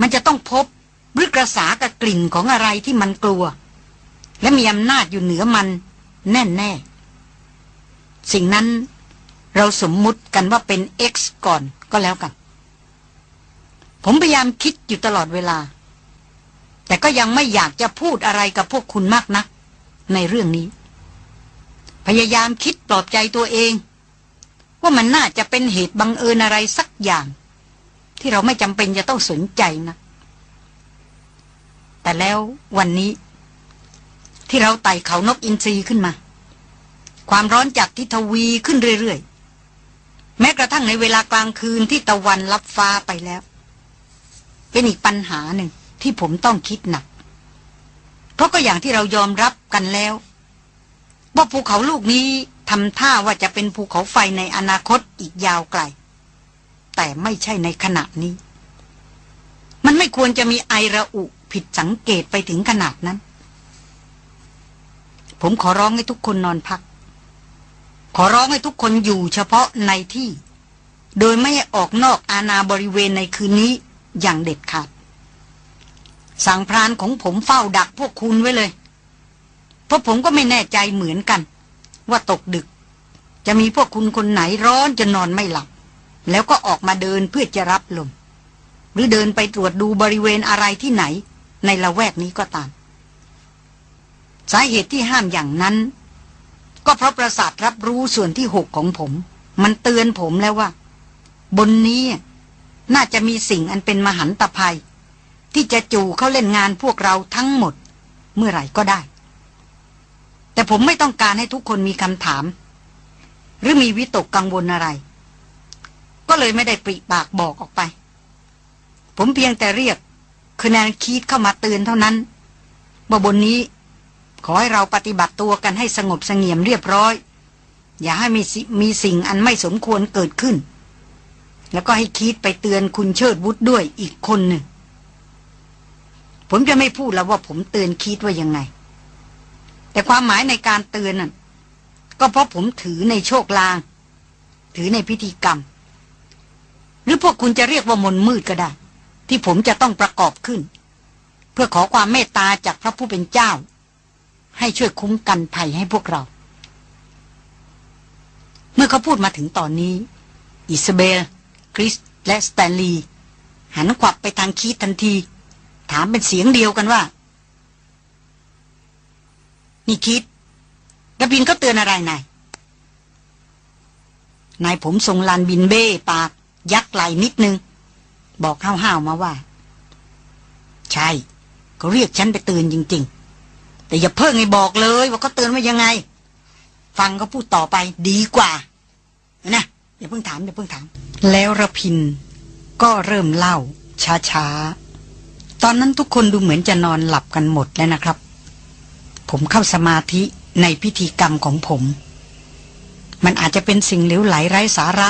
มันจะต้องพบหรือกระสากับกลิ่นของอะไรที่มันกลัว และมีอำนาจอยู่เหนือมัน แน่แน่สิ่งนั้นเราสมมุติกันว่าเป็น X ก่อนก็แล้วกัน ผมพยายามคิดอยู่ตลอดเวลา แต่ก็ยังไม่อยากจะพูดอะไรกับพวกคุณมากนะัก ในเรื่องนี้ พยายามคิดปลอบใจตัวเอง ว่ามันน่าจะเป็นเหตุบังเอิญอะไรสักอย่าง ที่เราไม่จำเป็นจะต้องสนใจนะ แต่แล้ววันนี้ ที่เราไต่เขานกอินทรีขึ้นมา ความร้อนจัดที่ทวีขึ้นเรื่อยๆ แม้กระทั่งในเวลากลางคืนที่ตะวันลับฟ้าไปแล้ว เป็นอีกปัญหาหนึ่งที่ผมต้องคิดหนัก เพราะก็อย่างที่เรายอมรับกันแล้ว ว่าภูเขาลูกนี้ทำท่าว่าจะเป็นภูเขาไฟในอนาคตอีกยาวไกล แต่ไม่ใช่ในขณะนี้ มันไม่ควรจะมีไอระอุผิดสังเกตไปถึงขนาดนั้น ผมขอร้องให้ทุกคนนอนพัก ขอร้องให้ทุกคนอยู่เฉพาะในที่ โดยไม่ออกนอกอาณาบริเวณในคืนนี้อย่างเด็ดขาด สั่งพรานของผมเฝ้าดักพวกคุณไว้เลย เพราะผมก็ไม่แน่ใจเหมือนกัน ว่าตกดึก จะมีพวกคุณคนไหนร้อนจะนอนไม่หลับ แล้วก็ออกมาเดินเพื่อจะรับลม หรือเดินไปตรวจดูบริเวณอะไรที่ไหน ในละแวกนี้ก็ตาม สาเหตุที่ห้ามอย่างนั้น ก็เพราะประสาทรับรู้ส่วนที่หกของผม มันเตือนผมแล้วว่า บนนี้น่าจะมีสิ่งอันเป็นมหันตภัย ที่จะจู่เข้าเล่นงานพวกเราทั้งหมด เมื่อไหร่ก็ได้ แต่ผมไม่ต้องการให้ทุกคนมีคำถาม หรือมีวิตกกังวลอะไร ก็เลยไม่ได้ปริปากบอกออกไป ผมเพียงแต่เรียกคือแนนคีดเข้ามาเตือนเท่านั้นว่าบนนี้ ขอให้เราปฏิบัติตัวกันให้สงบสงเงียมเรียบร้อย อย่าให้มีมีสิ่งอันไม่สมควรเกิดขึ้น แล้วก็ให้คิดไปเตือนคุณเชิดวุฒด้วยอีกคนหนึ่ง ผมจะไม่พูดแล้วว่าผมเตือนคิดว่ายังไง แต่ความหมายในการเตือนนั่นก็เพราะผมถือในโชคลาง ถือในพิธีกรรม หรือพวกคุณจะเรียกว่ามนมืดก็ได้ ที่ผมจะต้องประกอบขึ้น เพื่อขอความเมตตาจากพระผู้เป็นเจ้า ให้ช่วยคุ้มกันภัยให้พวกเรา เมื่อเขาพูดมาถึงตอนนี้ อิสเบล คริส และสแตนลีย์หันขวับไปทางคีตทันที ถามเป็นเสียงเดียวกันว่า นี่คิดระบินก็เตือนอะไรนาย นายผมทรงลานบินเบ้ปาก ยักไหลนิดนึง บอกห้าวๆมาว่า ใช่ ก็เรียกฉันไปเตือนจริง ๆ แต่อย่าเพิ่งให้บอกเลยว่าเขาเตือนว่ายังไง ฟังเขาพูดต่อไปดีกว่านะอย่าเพิ่งถามอย่าเพิ่งถาม แล้วระพินก็เริ่มเล่า ช้าๆ ตอนนั้นทุกคนดูเหมือนจะนอนหลับกันหมดแล้วนะครับ ผมเข้าสมาธิในพิธีกรรมของผม มันอาจจะเป็นสิ่งเหลวไหลไร้สาระ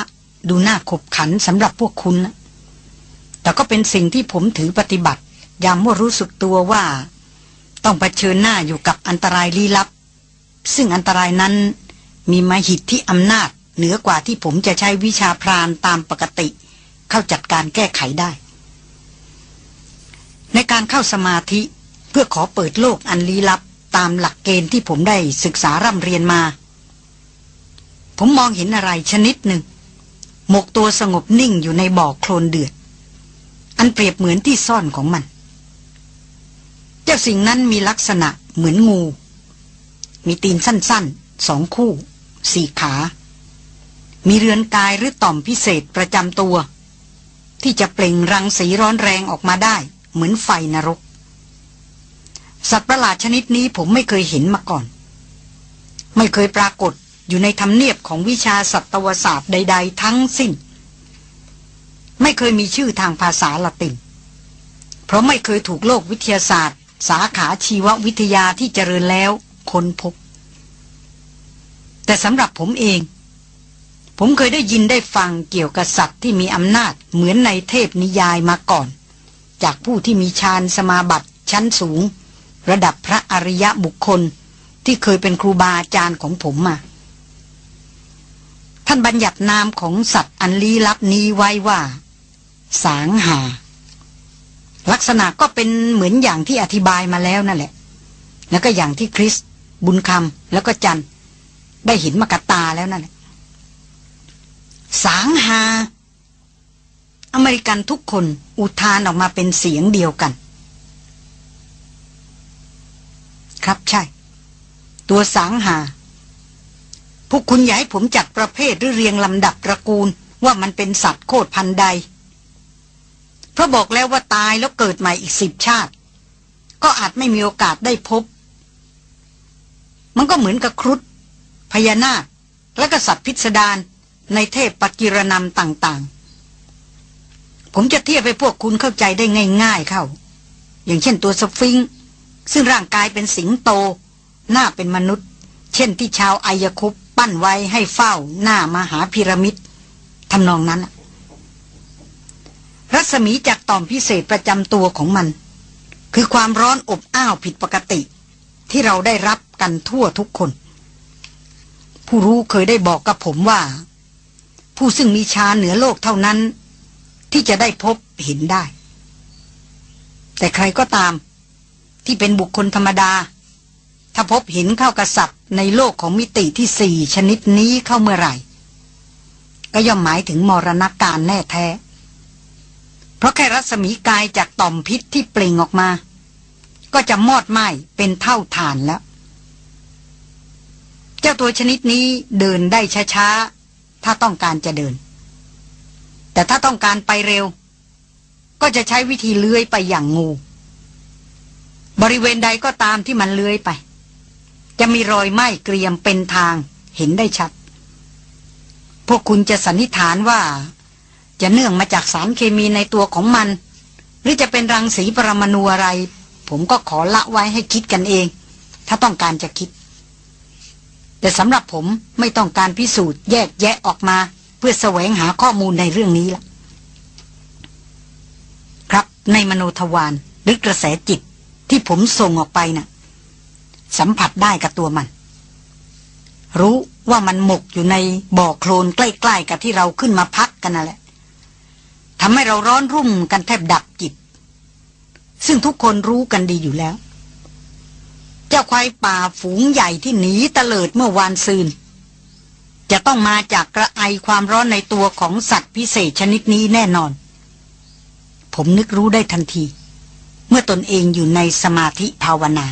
ดูน่าขบขันสำหรับพวกคุณนะแต่ก็เป็นสิ่งที่ผมถือปฏิบัติ ยามว่ารู้สึกตัวว่า ต้องเผชิญหน้าอยู่กับอันตรายลี้ลับ ซึ่งอันตรายนั้นมีมาหิตที่อำนาจ เหนือกว่าที่ผมจะใช้วิชาพรานตามปกติ เข้าจัดการแก้ไขได้ ในการเข้าสมาธิเพื่อขอเปิดโลกอันลี้ลับตามหลักเกณฑ์ที่ผมได้ศึกษาร่ำเรียนมา ผมมองเห็นอะไรชนิดหนึ่ง หมกตัวสงบนิ่งอยู่ในบ่อโคลนเดือด อันเปรียบเหมือนที่ซ่อนของมัน เจ้าสิ่งนั้นมีลักษณะเหมือนงู มีตีนสั้นๆ สองคู่ สี่ขา มีเรือนกายหรือต่อมพิเศษประจำตัว ที่จะเปล่งรังสีร้อนแรงออกมาได้ เหมือนไฟนรก สัตว์ประหลาดชนิดนี้ผมไม่เคยเห็นมาก่อน ไม่เคยปรากฏอยู่ในธรรมเนียบของวิชาสัตวศาสตร์ใด ๆ ทั้งสิ้น ไม่เคยมีชื่อทางภาษาละติน เพราะไม่เคยถูกโลกวิทยาศาสตร์ สาขาชีววิทยาที่เจริญแล้วค้นพบ แต่สำหรับผมเอง ผมเคยได้ยินได้ฟังเกี่ยวกับสัตว์ที่มีอำนาจเหมือนในเทพนิยายมาก่อน จากผู้ที่มีฌานสมาบัติชั้นสูง ระดับพระอริยะบุคคลที่เคยเป็นครูบาอาจารย์ของผมมา ท่านบัญญัตินามของสัตว์อันลี้ลับนี้ไว้ว่า สางหา ลักษณะก็เป็นเหมือนอย่างที่อธิบายมาแล้วนั่นแหละ แล้วก็อย่างที่คริส บุญคำแล้วก็จัน ได้เห็นมากตาแล้วนั่นแหละ สางหา อเมริกันทุกคนอุทานออกมาเป็นเสียงเดียวกัน ครับใช่ ตัวสางหา พวกคุณอยากให้ผมจัดประเภทหรือเรียงลำดับตระกูลว่ามันเป็นสัตว์โคตรพันใด เพราะบอกแล้วว่าตายแล้วเกิดใหม่อีกสิบชาติ ก็อาจไม่มีโอกาสได้พบ มันก็เหมือนกับครุฑพญานาค และกษัตริย์พิสดารในเทพปกิรนำต่างๆ ผมจะเทียบให้พวกคุณเข้าใจได้ง่ายๆเข้า อย่างเช่นตัวสฟิงค์ซึ่งร่างกายเป็นสิงโต หน้าเป็นมนุษย์ เช่นที่ชาวอายคุปปั้นไว้ให้เฝ้าหน้ามหาพีระมิดทำนองนั้น รัศมีจากต่อมพิเศษประจำตัวของมัน คือความร้อนอบอ้าวผิดปกติ ที่เราได้รับกันทั่วทุกคน ผู้รู้เคยได้บอกกับผมว่า ผู้ซึ่งมีชาเหนือโลกเท่านั้น ที่จะได้พบเห็นได้ แต่ใครก็ตาม ที่เป็นบุคคลธรรมดา ถ้าพบเห็นเข้ากระสับในโลกของมิติที่สี่ชนิดนี้เข้าเมื่อไหร่ ก็ย่อมหมายถึงมรณาการแน่แท้ เพราะแค่รัศมีกายจากต่อมพิษที่เปล่งออกมา ก็จะมอดไหม้เป็นเท่าฐานแล้ว เจ้าตัวชนิดนี้เดินได้ช้าๆ ถ้าต้องการจะเดิน แต่ถ้าต้องการไปเร็ว ก็จะใช้วิธีเลื้อยไปอย่างงู บริเวณใดก็ตามที่มันเลื้อยไป จะมีรอยไหม้เกรียมเป็นทางเห็นได้ชัด พวกคุณจะสันนิษฐานว่า จะเนื่องมาจากสารเคมีในตัวของมัน หรือจะเป็นรังสีปรมาณูอะไร ผมก็ขอละไว้ให้คิดกันเอง ถ้าต้องการจะคิด แต่สำหรับผมไม่ต้องการพิสูจน์แยกแยะออกมา เพื่อแสวงหาข้อมูลในเรื่องนี้ละครับในมโนทวารหรือกระแสจิตที่ผมส่งออกไปนะ่ะ สัมผัสได้กับตัวมัน รู้ว่ามันหมกอยู่ในบ่อโคลนใกล้ ๆ กับที่เราขึ้นมาพักกันนั่นแหละ ทำให้เราร้อนรุ่มกันแทบดับจิต ซึ่งทุกคนรู้กันดีอยู่แล้ว เจ้าควายป่าฝูงใหญ่ที่หนีตะเลิดเมื่อวานซืน จะต้องมาจากกระไอความร้อนในตัวของสัตว์พิเศษชนิดนี้แน่นอน ผมนึกรู้ได้ทันที เมื่อตนเองอยู่ในสมาธิภาวนา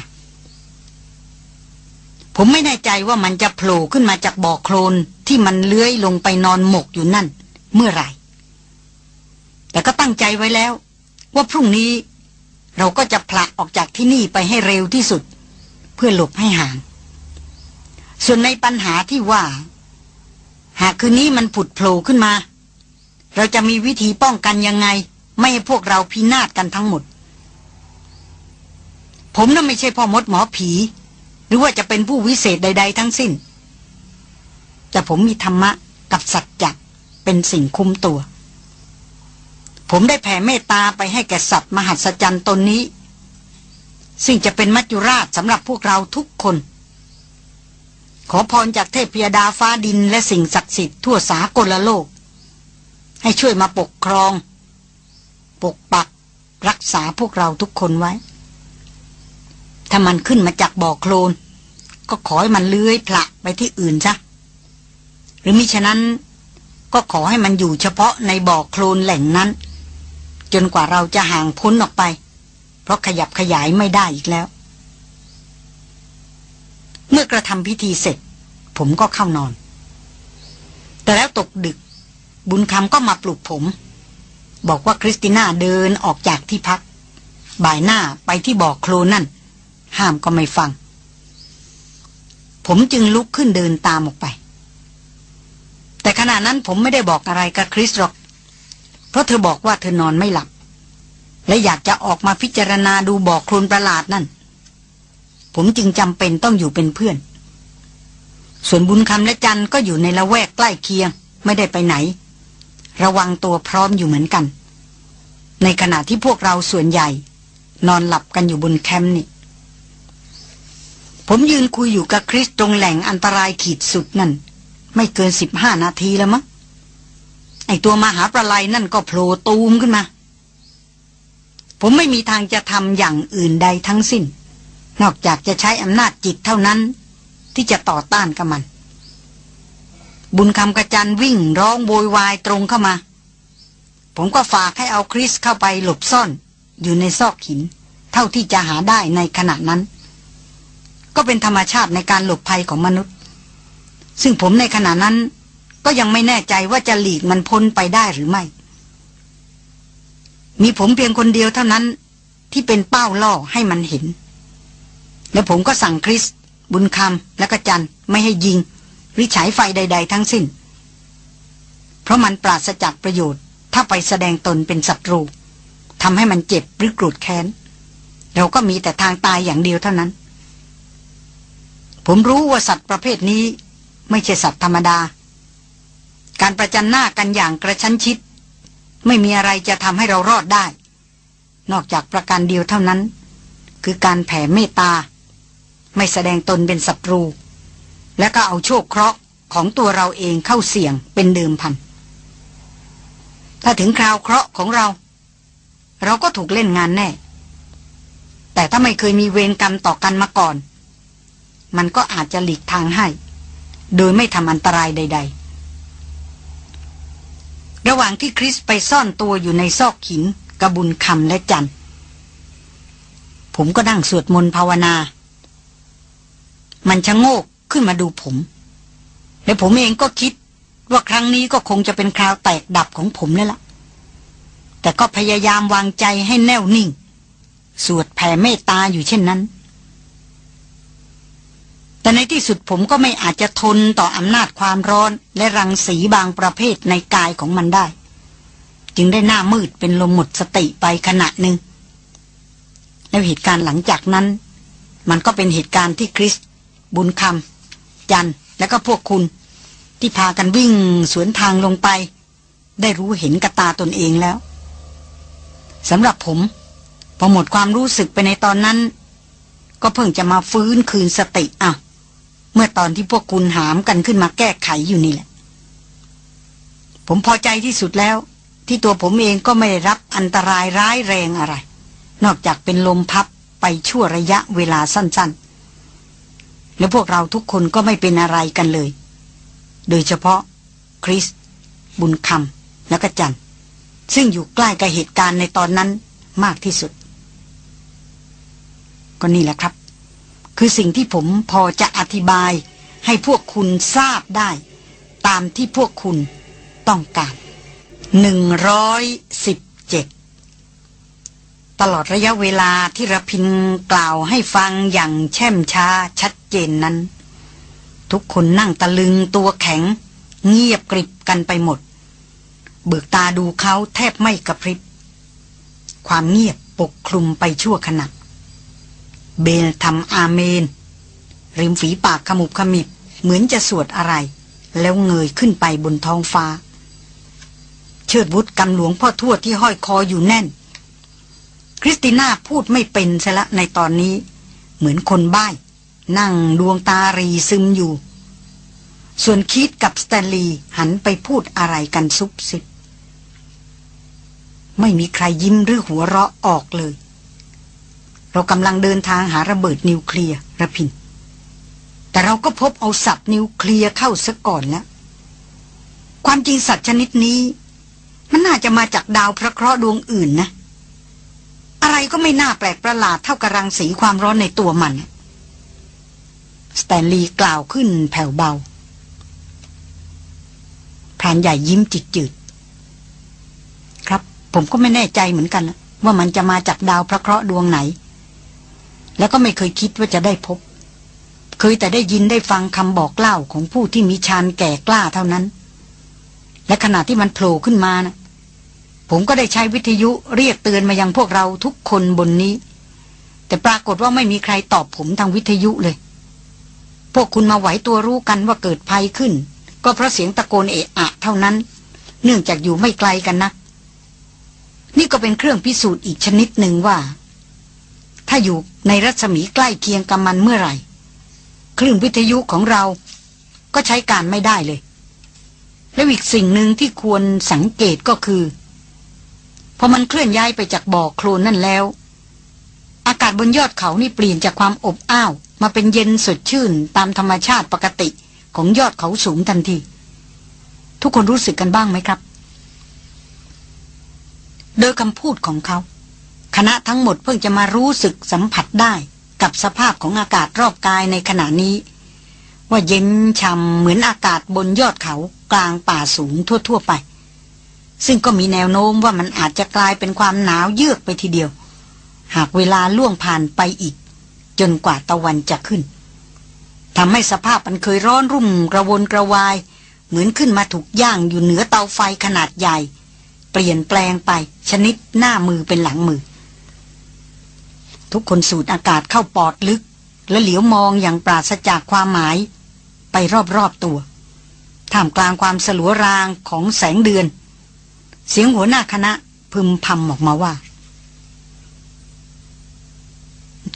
ผมไม่แน่ใจว่ามันจะโผล่ขึ้นมาจากบ่อโคลนที่มันเลื้อยลงไปนอนหมกอยู่นั่น เมื่อไหร่ แต่ก็ตั้งใจไว้แล้ว ว่าพรุ่งนี้เราก็จะผละออกจากที่นี่ไปให้เร็วที่สุด เพื่อหลบให้ห่าง ส่วนในปัญหาที่ว่า หากคืนนี้มันผุดโผล่ขึ้นมา เราจะมีวิธีป้องกันยังไง ไม่ให้พวกเราพินาศกันทั้งหมด ผมน่ะไม่ใช่พ่อมดหมอผี หรือว่าจะเป็นผู้วิเศษใด ๆ ทั้งสิ้น แต่ผมมีธรรมะกับสัจจะเป็นสิ่งคุ้มตัว ผมได้แผ่เมตตาไปให้แก่สัตว์มหัศจรรย์ตนนี้ ซึ่งจะเป็นมัจจุราชสำหรับพวกเราทุกคน ขอพรจากเทพยดาฟ้าดินและสิ่งศักดิ์สิทธิ์ทั่วสากลโลก ให้ช่วยมาปกครอง ปกปักรักษาพวกเราทุกคนไว้ ถ้ามันขึ้นมาจากบ่อโคลน ก็ขอให้มันเลื้อยผละไปที่อื่นซะหรือมิฉะนั้นก็ขอให้มันอยู่เฉพาะในบ่อโคลนแหล่งนั้น จนกว่าเราจะห่างพ้นออกไป เพราะขยับขยายไม่ได้อีกแล้ว เมื่อกระทำพิธีเสร็จ ผมก็เข้านอน แต่แล้วตกดึก บุญคำก็มาปลุกผม บอกว่าคริสติน่าเดินออกจากที่พัก บ่ายหน้าไปที่บ่อโคลนนั่น ห้ามก็ไม่ฟัง ผมจึงลุกขึ้นเดินตามออกไป แต่ขณะนั้นผมไม่ได้บอกอะไรกับคริสหรอก เพราะเธอบอกว่าเธอนอนไม่หลับ และอยากจะออกมาพิจารณาดูบอกโคลนประหลาดนั่น ผมจึงจำเป็นต้องอยู่เป็นเพื่อน ส่วนบุญคำและจันก็อยู่ในละแวกใกล้เคียง ไม่ได้ไปไหน ระวังตัวพร้อมอยู่เหมือนกัน ในขณะที่พวกเราส่วนใหญ่ นอนหลับกันอยู่บนแคมป์นี่ผมยืนคุยอยู่กับคริสตรงแหล่งอันตรายขีดสุดนั่น ไม่เกินสิบห้านาทีแล้วมั้ง ไอตัวมหาประไลนั่นก็โผล่ตูมขึ้นมา ผมไม่มีทางจะทำอย่างอื่นใดทั้งสิ้น นอกจากจะใช้อำนาจจิตเท่านั้น ที่จะต่อต้านกับมัน บุญคำกระจันวิ่งร้องโวยวายตรงเข้ามา ผมก็ฝากให้เอาคริสเข้าไปหลบซ่อน อยู่ในซอกหิน เท่าที่จะหาได้ในขณะนั้น ก็เป็นธรรมชาติในการหลบภัยของมนุษย์ ซึ่งผมในขณะนั้น ก็ยังไม่แน่ใจว่าจะหลีกมันพ้นไปได้หรือไม่ มีผมเพียงคนเดียวเท่านั้นที่เป็นเป้าล่อให้มันเห็น แล้วผมก็สั่งคริส บุญคำและก็จันไม่ให้ยิง หรือฉายไฟใด ๆ ทั้งสิ้น เพราะมันปราศจากประโยชน์ ถ้าไปแสดงตนเป็นศัตรูทำให้มันเจ็บหรือโกรธแค้น เราก็มีแต่ทางตายอย่างเดียวเท่านั้น ผมรู้ว่าสัตว์ประเภทนี้ ไม่ใช่สัตว์ธรรมดา การประจันหน้ากันอย่างกระชั้นชิด ไม่มีอะไรจะทำให้เรารอดได้ นอกจากประการเดียวเท่านั้น คือการแผ่เมตตา ไม่แสดงตนเป็นศัตรู และก็เอาโชคเคราะห์ของตัวเราเองเข้าเสี่ยงเป็นเดิมพัน ถ้าถึงคราวเคราะห์ของเรา เราก็ถูกเล่นงานแน่ แต่ถ้าไม่เคยมีเวรกรรมต่อกันมาก่อน มันก็อาจจะหลีกทางให้ โดยไม่ทำอันตรายใด ๆ ระหว่างที่คริสไปซ่อนตัวอยู่ในซอกหินกระบุญคำและจันผมก็นั่งสวดมนต์ภาวนา มันชะโงกขึ้นมาดูผม และผมเองก็คิดว่าครั้งนี้ก็คงจะเป็นคราวแตกดับของผมแล้วล่ะ แต่ก็พยายามวางใจให้แน่วนิ่ง สวดแผ่เมตตาอยู่เช่นนั้น แต่ในที่สุดผมก็ไม่อาจจะทนต่ออำนาจความร้อนและรังสีบางประเภทในกายของมันได้ จึงได้หน้ามืดเป็นลมหมดสติไปขณะหนึ่ง แล้วเหตุการณ์หลังจากนั้น มันก็เป็นเหตุการณ์ที่คริส บุญคำจันและก็พวกคุณ ที่พากันวิ่งสวนทางลงไป ได้รู้เห็นกระตาตนเองแล้วสำหรับผม พอหมดความรู้สึกไปในตอนนั้น ก็เพิ่งจะมาฟื้นคืนสติอะ เมื่อตอนที่พวกคุณหามกันขึ้นมาแก้ไขอยู่นี่แหละ ผมพอใจที่สุดแล้ว ที่ตัวผมเองก็ไม่ได้รับอันตรายร้ายแรงอะไร นอกจากเป็นลมพับไปชั่วระยะเวลาสั้นๆ และพวกเราทุกคนก็ไม่เป็นอะไรกันเลย โดยเฉพาะคริส บุญคำและก็จันซึ่งอยู่ใกล้กับเหตุการณ์ในตอนนั้นมากที่สุด ก็นี่แหละครับ คือสิ่งที่ผมพอจะอธิบาย ให้พวกคุณทราบได้ ตามที่พวกคุณต้องการหนึ่งร้อยสิบเจ็ดตลอดระยะเวลาที่ระพินกล่าวให้ฟังอย่างแช่มช้าชัดเจนนั้น ทุกคนนั่งตะลึงตัวแข็ง เงียบกริบกันไปหมด เบิกตาดูเขาแทบไม่กระพริบ ความเงียบปกคลุมไปชั่วขณะ เบลทำอาเมน ริมฝีปากขมุบขมิบ เหมือนจะสวดอะไร แล้วเงยขึ้นไปบนท้องฟ้า เชิดวุธกำหลวงพ่อทวดที่ห้อยคออยู่แน่น คริสติน่าพูดไม่เป็นซะละในตอนนี้ เหมือนคนใบ้ นั่งดวงตารีซึมอยู่ ส่วนคีธกับสแตนลีย์หันไปพูดอะไรกันซุบซิบไม่มีใครยิ้มหรือหัวเราะออกเลย เรากำลังเดินทางหาระเบิดนิวเคลียร์ระพิน แต่เราก็พบเอาสัตว์นิวเคลียร์เข้าซะก่อนแล้ว ความจริงสัตว์ชนิดนี้ มันน่าจะมาจากดาวพระเคราะห์ดวงอื่นนะ อะไรก็ไม่น่าแปลกประหลาดเท่ากับรังสีความร้อนในตัวมัน สแตนลีย์กล่าวขึ้นแผ่วเบาพรานใหญ่ยิ้มจิตจืดครับ ผมก็ไม่แน่ใจเหมือนกัน ว่ามันจะมาจากดาวพระเคราะห์ดวงไหน แล้วก็ไม่เคยคิดว่าจะได้พบ เคยแต่ได้ยินได้ฟังคำบอกเล่าของผู้ที่มีชานแก่กล้าเท่านั้น และขณะที่มันโผล่ขึ้นมานะผมก็ได้ใช้วิทยุเรียกเตือนมายังพวกเราทุกคนบนนี้ แต่ปรากฏว่าไม่มีใครตอบผมทางวิทยุเลย พวกคุณมาไหวตัวรู้กันว่าเกิดภัยขึ้น ก็เพราะเสียงตะโกนเอะอะเท่านั้น เนื่องจากอยู่ไม่ไกลกันนะนี่ก็เป็นเครื่องพิสูจน์อีกชนิดหนึ่งว่า ถ้าอยู่ในรัศมีใกล้เคียงกับมันเมื่อไหร่ คลื่นวิทยุของเราก็ใช้การไม่ได้เลย และอีกสิ่งหนึ่งที่ควรสังเกตก็คือ พอมันเคลื่อนย้ายไปจากบ่อโคลนนั่นแล้ว อากาศบนยอดเขานี่เปลี่ยนจากความอบอ้าวมาเป็นเย็นสดชื่นตามธรรมชาติปกติของยอดเขาสูงทันที ทุกคนรู้สึกกันบ้างไหมครับ โดยคำพูดของเขา คณะทั้งหมดเพิ่งจะมารู้สึกสัมผัสได้กับสภาพของอากาศรอบกายในขณะนี้ ว่าเย็นช่ำเหมือนอากาศบนยอดเขากลางป่าสูงทั่ว ๆ ไป ซึ่งก็มีแนวโน้มว่ามันอาจจะกลายเป็นความหนาวเยือกไปทีเดียว หากเวลาล่วงผ่านไปอีก จนกว่าตะวันจะขึ้นทำให้สภาพมันเคยร้อนรุ่มกระวนกระวาย เหมือนขึ้นมาถูกย่างอยู่เหนือเตาไฟขนาดใหญ่ เปลี่ยนแปลงไปชนิดหน้ามือเป็นหลังมือ ทุกคนสูดอากาศเข้าปอดลึก และเหลียวมองอย่างปราศจากความหมาย ไปรอบๆตัว ท่ามกลางความสลัวรางของแสงเดือน เสียงหัวหน้าคณะพึมพำออกมาว่า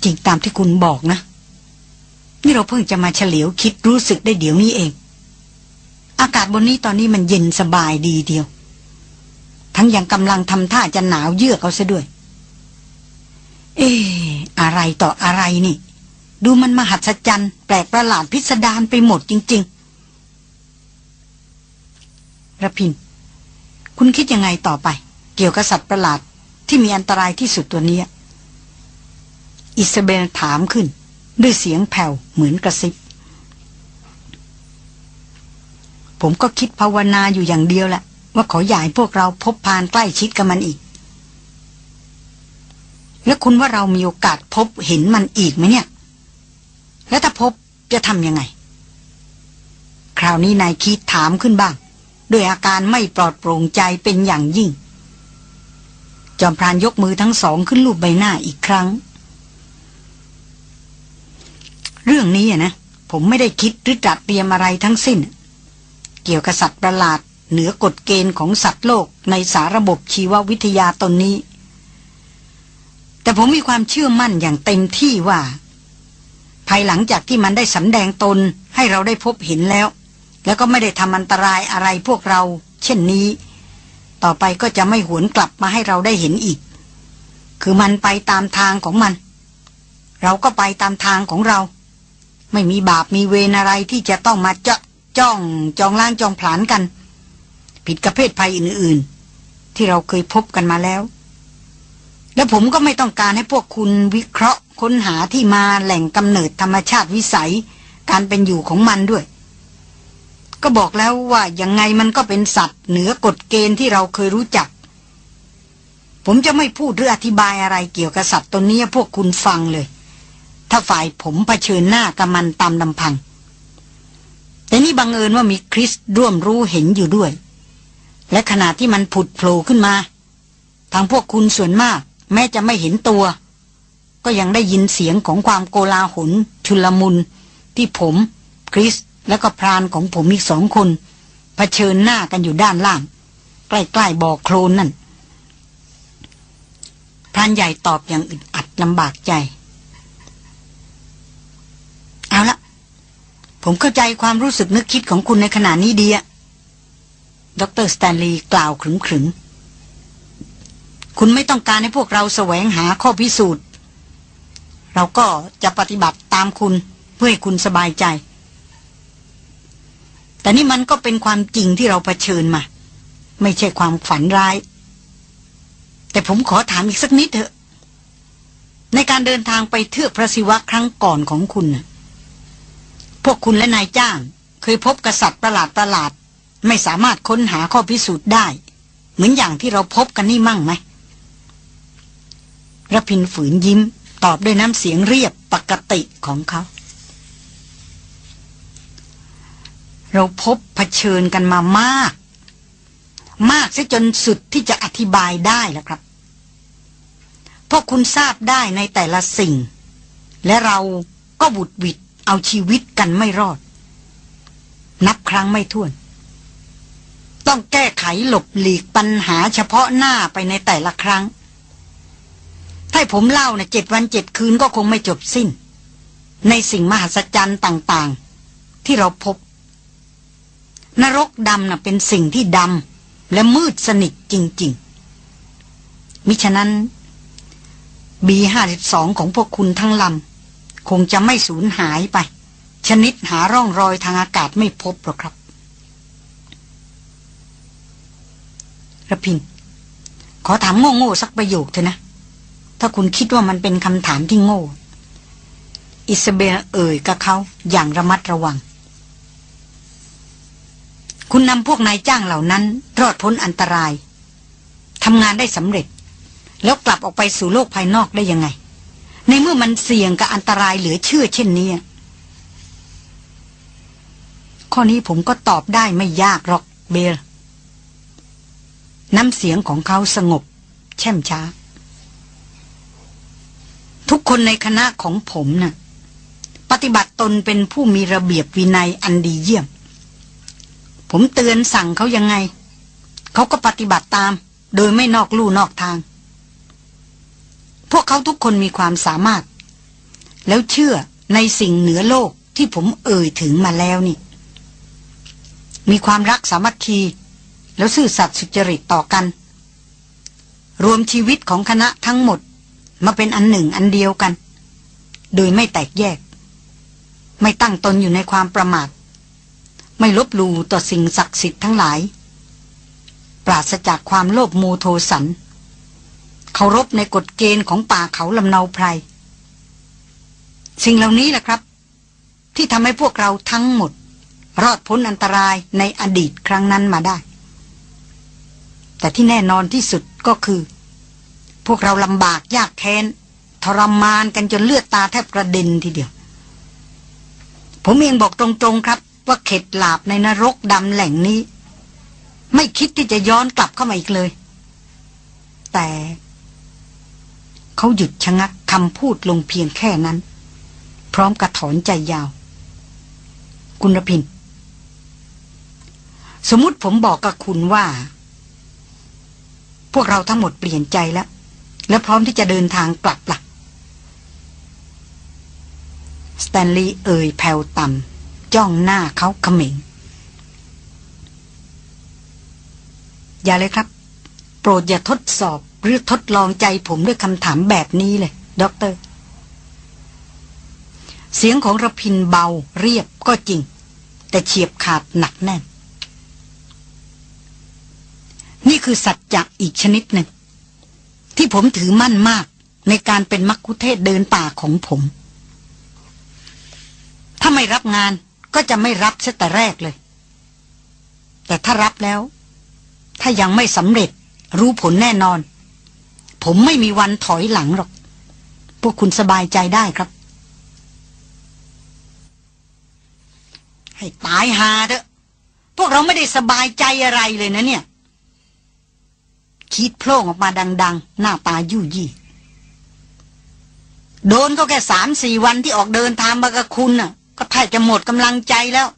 จริงตามที่คุณบอกนะ นี่เราเพิ่งจะมาเฉลียวคิดรู้สึกได้เดี๋ยวนี้เอง อากาศบนนี้ตอนนี้มันเย็นสบายดีเดียว ทั้งยังกำลังทำท่าจะหนาวเยือกเอาซะด้วย เอออะไรต่ออะไรนี่ ดูมันมหัศจรรย์แปลกประหลาดพิสดารไปหมดจริง ๆระพิน คุณคิดยังไงต่อไป เกี่ยวกับสัตว์ประหลาดที่มีอันตรายที่สุดตัวนี้ อิสเบลถามขึ้น ด้วยเสียงแผ่วเหมือนกระซิบ ผมก็คิดภาวนาอยู่อย่างเดียวแหละว่าขอใหญ่พวกเราพบพานใกล้ชิดกับมันอีก แล้วคุณว่าเรามีโอกาสพบเห็นมันอีกไหมเนี่ย แล้วถ้าพบจะทำยังไง คราวนี้นายคิดถามขึ้นบ้าง ด้วยอาการไม่ปลอดโปร่งใจเป็นอย่างยิ่ง จอมพรานยกมือทั้งสองขึ้นลูบใบหน้าอีกครั้ง เรื่องนี้นะผมไม่ได้คิดหรือจัดเตรียมอะไรทั้งสิ้น เกี่ยวกับสัตว์ประหลาดเหนือกฎเกณฑ์ของสัตว์โลกในสาระบบชีววิทยาตนนี้ แต่ผมมีความเชื่อมั่นอย่างเต็มที่ว่า ภายหลังจากที่มันได้สำแดงตนให้เราได้พบเห็นแล้ว แล้วก็ไม่ได้ทำอันตรายอะไรพวกเรา เช่นนี้ ต่อไปก็จะไม่หวนกลับมาให้เราได้เห็นอีก คือมันไปตามทางของมัน เราก็ไปตามทางของเรา ไม่มีบาปมีเวรอะไรที่จะต้องมาเจาะจ้องจองล้างจองผลานกัน ผิดกับเพศภัยอื่น ๆ ที่เราเคยพบกันมาแล้ว และผมก็ไม่ต้องการให้พวกคุณวิเคราะห์ ค้นหาที่มาแหล่งกำเนิดธรรมชาติวิสัย การเป็นอยู่ของมันด้วย ก็บอกแล้วว่ายังไงมันก็เป็นสัตว์เหนือกฎเกณฑ์ที่เราเคยรู้จัก ผมจะไม่พูดหรืออธิบายอะไรเกี่ยวกับสัตว์ตัวนี้พวกคุณฟังเลย ถ้าฝ่ายผมเผชิญหน้ากับมันตามลำพัง แต่นี่บังเอิญว่ามีคริสร่วมรู้เห็นอยู่ด้วย และขณะที่มันผุดโผล่ขึ้นมา ทางพวกคุณส่วนมาก แม้จะไม่เห็นตัว ก็ยังได้ยินเสียงของความโกลาหลชุลมุน ที่ผม คริส และก็พรานของผมอีกสองคนเผชิญหน้ากันอยู่ด้านล่าง ใกล้ๆบ่อโคลนนั่นพรานใหญ่ตอบอย่างอึดอัดลำบากใจ เอาละผมเข้าใจความรู้สึกนึกคิดของคุณในขณะนี้ดีอะดรสแตนลีย์กล่าวขรึมๆ คุณไม่ต้องการให้พวกเราแสวงหาข้อพิสูจน์ เราก็จะปฏิบัติตามคุณเพื่อให้คุณสบายใจ แต่นี่มันก็เป็นความจริงที่เราเผชิญมา ไม่ใช่ความฝันร้าย แต่ผมขอถามอีกสักนิดเถอะ ในการเดินทางไปเทือกพระศิวะครั้งก่อนของคุณพวกคุณและนายจ้าง เคยพบกษัตริย์ประหลาดประหลาด ไม่สามารถค้นหาข้อพิสูจน์ได้ เหมือนอย่างที่เราพบกันนี่มั่งไหม รพินฝืนยิ้ม ตอบด้วยน้ำเสียงเรียบปกติของเขา เราพบเผชิญกันมามาก มากซะจนสุดที่จะอธิบายได้แล้วครับพวกคุณทราบได้ในแต่ละสิ่ง และเราก็บุดวิดเอาชีวิตกันไม่รอด นับครั้งไม่ถ้วน ต้องแก้ไขหลบหลีกปัญหาเฉพาะหน้าไปในแต่ละครั้ง ถ้าผมเล่านะ่ะเจ็ดวันเจ็ดคืนก็คงไม่จบสิ้น ในสิ่งมหัศจรรย์ต่าง ๆ ที่เราพบ นรกดำนะ่ะเป็นสิ่งที่ดำและมืดสนิทจริง ๆ มิฉะนั้นบีห้าสิบสองของพวกคุณทั้งลำคงจะไม่สูญหายไป ชนิดหาร่องรอยทางอากาศไม่พบหรอกครับระพินขอถามโง่ๆสักประโยคเถอะนะ ถ้าคุณคิดว่ามันเป็นคำถามที่โง่ อิสเบลเอ่ยกับเขาอย่างระมัดระวัง คุณนำพวกนายจ้างเหล่านั้น รอดพ้นอันตรายทำงานได้สำเร็จ แล้วกลับออกไปสู่โลกภายนอกได้ยังไง ในเมื่อมันเสี่ยงกับอันตรายเหลือเชื่อเช่นนี้ข้อนี้ผมก็ตอบได้ไม่ยากหรอกเบล น้ำเสียงของเขาสงบ แช่มช้า ทุกคนในคณะของผมนะ่ะ ปฏิบัติตนเป็นผู้มีระเบียบวินัยอันดีเยี่ยม ผมเตือนสั่งเขายังไง เขาก็ปฏิบัติตาม โดยไม่นอกลู่นอกทาง พวกเขาทุกคนมีความสามารถ แล้วเชื่อในสิ่งเหนือโลกที่ผมเอ่ยถึงมาแล้วนี่ มีความรักสามัคคี แล้วซื่อสัตย์สุจริตต่อกัน รวมชีวิตของคณะทั้งหมด มาเป็นอันหนึ่งอันเดียวกัน โดยไม่แตกแยก ไม่ตั้งตนอยู่ในความประมาท ไม่ลบลูต่อสิ่งศักดิ์สิทธิ์ทั้งหลาย ปราศจากความโลภโมโทสันเคารพในกฎเกณฑ์ของป่าเขาลำเนาไพร สิ่งเหล่านี้แหละครับ ที่ทำให้พวกเราทั้งหมด รอดพ้นอันตรายในอดีตครั้งนั้นมาได้ แต่ที่แน่นอนที่สุดก็คือ พวกเราลำบากยากแค้น ทรมานกันจนเลือดตาแทบกระเด็นทีเดียว ผมเองบอกตรงๆครับ ว่าเข็ดหลาบในนรกดำแหล่งนี้ ไม่คิดที่จะย้อนกลับเข้ามาอีกเลย แต่เขาหยุดชะงักคำพูดลงเพียงแค่นั้น พร้อมกระถอนใจยาวกุณพิน สมมติผมบอกกับคุณว่า พวกเราทั้งหมดเปลี่ยนใจแล้ว และพร้อมที่จะเดินทางกลับล่ะสแตนลีย์เอ่ยแผ่วต่ำจ้องหน้าเขาเขม็งอย่าเลยครับ โปรดอย่าทดสอบหรือทดลองใจผมด้วยคำถามแบบนี้เลยด็อกเตอร์ เสียงของระพินเบาเรียบก็จริง แต่เฉียบขาดหนักแน่น นี่คือสัจจะอีกชนิดหนึ่ง ที่ผมถือมั่นมากในการเป็นมักคุเทศเดินป่าของผม ถ้าไม่รับงานก็จะไม่รับซะแต่แรกเลย แต่ถ้ารับแล้ว ถ้ายังไม่สำเร็จรู้ผลแน่นอน ผมไม่มีวันถอยหลังหรอก พวกคุณสบายใจได้ครับ ให้ตายหาเถอะ พวกเราไม่ได้สบายใจอะไรเลยนะเนี่ย คิดโพล่งออกมาดัง ๆ หน้าตายุ่ยี่โดนก็แค่สามสี่วันที่ออกเดินทางมากับคุณน่ะ ก็แทบจะหมดกำลังใจแล้ว